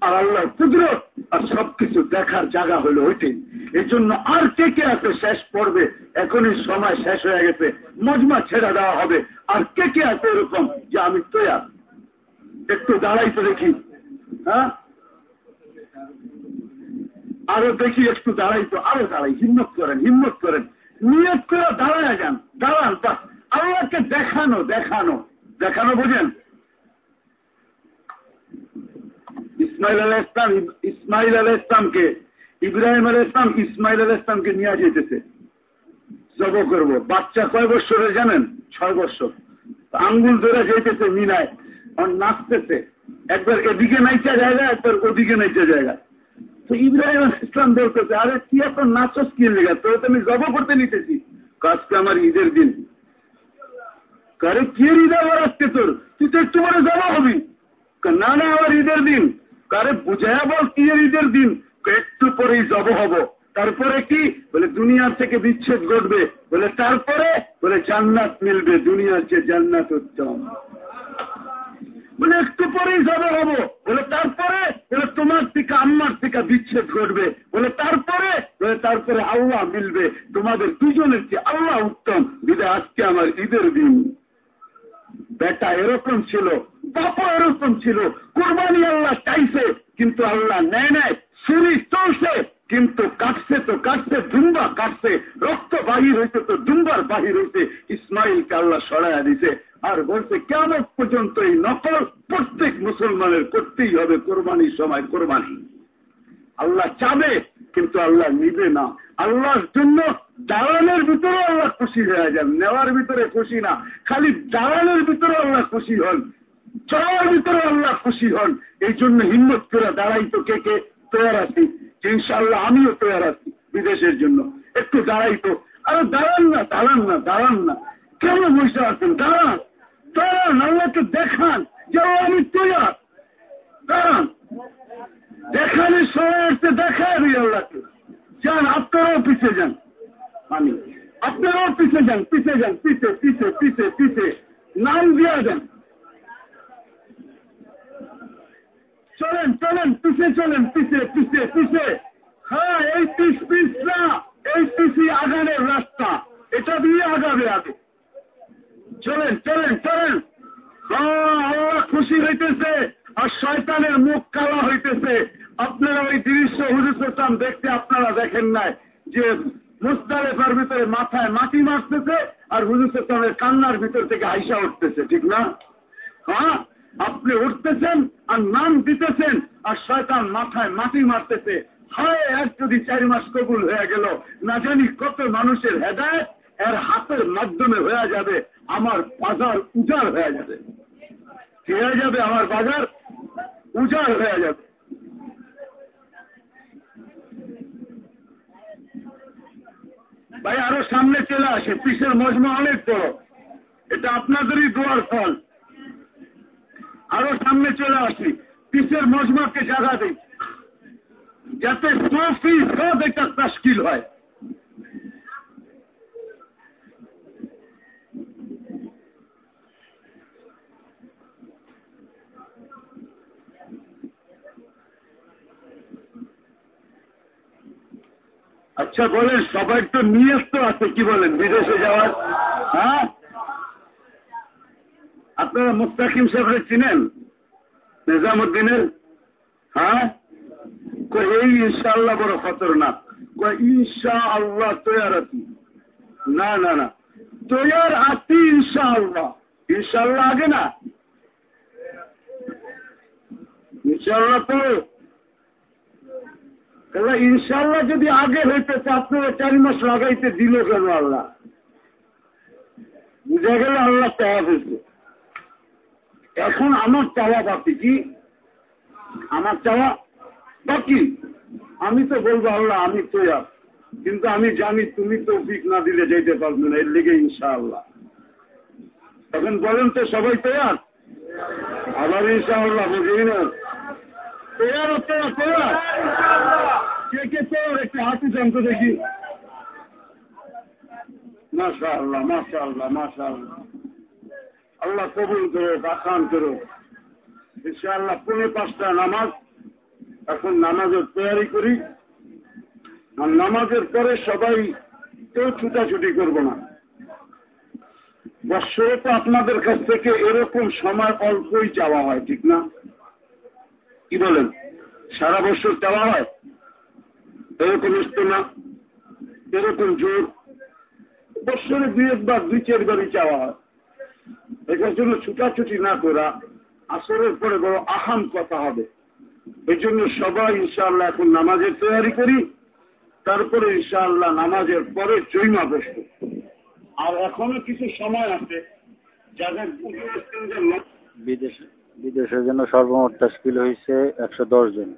আর আল্লাহ কুদরত আর সবকিছু দেখার জায়গা হলো ওইটাই। এই জন্য আর কে কে আছে শেষ পড়বে এখনই সময় শেষ হয়ে গেছে। মজমা ছেড়ে দেওয়া হবে। আর কে কে আছে এরকম? যে আমি তৈয়ার। একটু দাঁড়াইতে দেখি। হ্যাঁ? আরও দেখি, একটু দাঁড়াইতো আরও দাঁড়াই, হিম্মত করেন হিম্মত করেন। নিয়ত করে দাঁড়ায় যান, দাঁড়ান, বাস। আল্লাহকে দেখানো দেখানো দেখানো বুঝেন? ইসমাইল আলাহ ইসলাম ইসমাইল আলাহ ইসলামকে ইব্রাহিম আলাহ ইসলাম ইসমাইল আলাহ ইসলামকে নিয়ে যেতেছে। জব করব। বাচ্চা কয় বছরের জানেন? ছয় বছর আঙ্গুল ধরে যেতেছে মিনায়। আর নাচতেছে। একবার এদিকে নাইচা জায়গা, একবার ওদিকে নাইচা জায়গা। তো ইব্রাহিম ইসলাম বলতেছে, আরে, কি এখন নাচস কি লেগা? তো আমি জব করতে নিতেছি। আজকে আমার ঈদের দিন। কারে, কি ঈদ আবার আজকে তোর? তুই তো একটু পরে জমা হবি। না না আমার ঈদের দিন। কারে, বুঝায়া বল কি ঈদের দিন। একটু পরেই জব হব। তারপরে কি? বলে, দুনিয়ার থেকে বিচ্ছেদ ঘটবে। বলে, তারপরে? বলে, জান্নাত মিলবে, দুনিয়ার যে জান্নাত উত্তম। বলে, একটু পরেই যাবে হব বলে, তারপরে? বলে, তোমার থেকে আম্মার থেকে বিচ্ছেদ ঘটবে। বলে, তারপরে? বলে, তারপরে আল্লাহ মিলবে। তোমাদের দুজনের যে আল্লাহ উত্তম। বিদে আজকে আমার ঈদের দিন। বেটা এরকম ছিল বাপা এরকম ছিল। কোরবানি আল্লাহ চাইছে, কিন্তু আল্লাহ নেয় নেয় সুরি চলছে, কিন্তু কাটছে তো কাটছে দুম্বা কাটছে। রক্ত বাহির হইতে তো দুম্বার বাহির হইতে ইসমাইলকে আল্লাহ সরাইয়া দিছে। আর বলছে কেমন পর্যন্ত এই নকল প্রত্যেক মুসলমানের করতেই হবে, কোরবানির সময় কোরবানি। আল্লাহ চাবে, কিন্তু আল্লাহ নিবে না। আল্লাহর জন্য দালানের ভিতরে আল্লাহ খুশি হয়ে যান, নেওয়ার ভিতরে খুশি না। খালি দালানের ভিতরে আল্লাহ খুশি হন, চলার ভিতরে আল্লাহ খুশি হন। এই জন্য হিম্মত করে দাঁড়াই তো কে কে? তৈয়ার আছি। ইনশাল্লাহ আমিও তৈয়ার আছি বিদেশের জন্য। একটু দাঁড়াই তো। আরে দাঁড়ান না দাঁড়ান না দাঁড়ান না। কেন বসে আছেন? দাঁড়ান। দাঁড়ান আল্লাহকে দেখান যে ও আমি তৈয়ার। দাঁড়ান দেখানোর সময় দেখায় দিই আল্লাহকে। যান, আপনারাও পিছিয়ে যান। আমি, আপনারাও পিছিয়ে যান পিছিয়ে যান, পিছে পিছে পিছে পিছে। নাম দিয়ে যান চলেন চলেন, পিছে চলেন, পিছে পিছে পিছে। হ্যাঁ এই পিস পিস না, এই পিসি আগানের রাস্তা। এটা দিয়ে আগাবে আগে। চলেন চলেন চলেন। খুশি হইতেছে আর শয়তানের মুখ কালা হইতেছে। আপনারা ওই দৃশ্য হুজুর ইসলাম দেখতে আপনারা দেখেন নাই যে মুস্তালেফার ভিতরে মাথায় মাটি মারতেছে আর হুজুর ইসলামের কান্নার ভিতর থেকে আইসা উঠতেছে, ঠিক না? হ্যাঁ? আপনি উঠতেছেন আর নাম দিতেছেন আর শয়তান মাথায় মাটি মারতেছে। হয়, এক যদি চারি মাস কবুল হয়ে গেল, না জানি কত মানুষের হেদায়ত এর হাতের মাধ্যমে হয়ে যাবে, আমার বাজার উজাড় হয়ে যাবে। হয়ে যাবে? আমার বাজার উজাড় হয়ে যাবে। ভাই, আরও সামনে চলে আসে, পিসের মজমা অনেক বড়। এটা আপনাদেরই দোয়ার ফল। আরও সামনে চলে আসি, পিসের মজমাকে জায়গা দিই। যাতে সো ফিসদ এটা তাস্কিল হয়। আচ্ছা বলেন, সবাই তো নিয়ে তো আছে, কি বলেন? বিদেশে যাওয়ার হ্যাঁ? আপনারা মুস্তাকিম সাহেবরে চিনেন? নিজামুদ্দিনের? হ্যাঁ? এই ইনশাআল্লাহ বড় খতরনাক। ইনশা আল্লাহ তৈয়ার আছি। না না না। তৈয়ার আছি ইনশা আল্লাহ ইনশাআল্লাহ আগে না। ইনশাআল্লাহ তো তাহলে ইনশাল্লাহ যদি আগে হইতে তো আপনারা চারি মাস লাগাইতে দিল কেন আল্লাহ? বুঝা গেল আল্লাহ চাওয়া হয়েছে এখন আমার চাওয়া বাকি কি? আমার চাওয়া বাকি। আমি তো বলব আল্লাহ, আমি তৈরি কিন্তু আমি জানি তুমি তো ফিক না দিলে যেতে পারবে না, এর লেগে ইনশাআল্লাহ। তখন বলেন তো সবাই তৈয়ার? আবার ইনশাআল্লাহ বুঝি না? আল্লাহ আল্লাহ পৌনে পাঁচটা নামাজ এখন নামাজের করি। আর নামাজের পরে সবাই কেউ ছুটাছুটি করব না। বৎসরে তো আপনাদের কাছ থেকে এরকম সময় অল্পই চাওয়া হয়, ঠিক না? কি বলেন? সারা বছর চাওয়া হয়? এরকম ইস্তেমা এরকম জোর? বৎসরে দুই একবার দুই, চারবারই চাওয়া হয়। এটার জন্য ছুটাছুটি না করা, আসরের পরে বড় আহাম কথা হবে। এই জন্য সবাই ইনশাআল্লাহ এখন নামাজের তৈরি করি, তারপরে ইনশাআল্লাহ নামাজের পরে জৈমা বসব। আর এখনও কিছু সময় আছে, যাদের বিদেশে বিদেশের জন্য সর্বমোট তশকিল হয়েছে একশো দশ জন।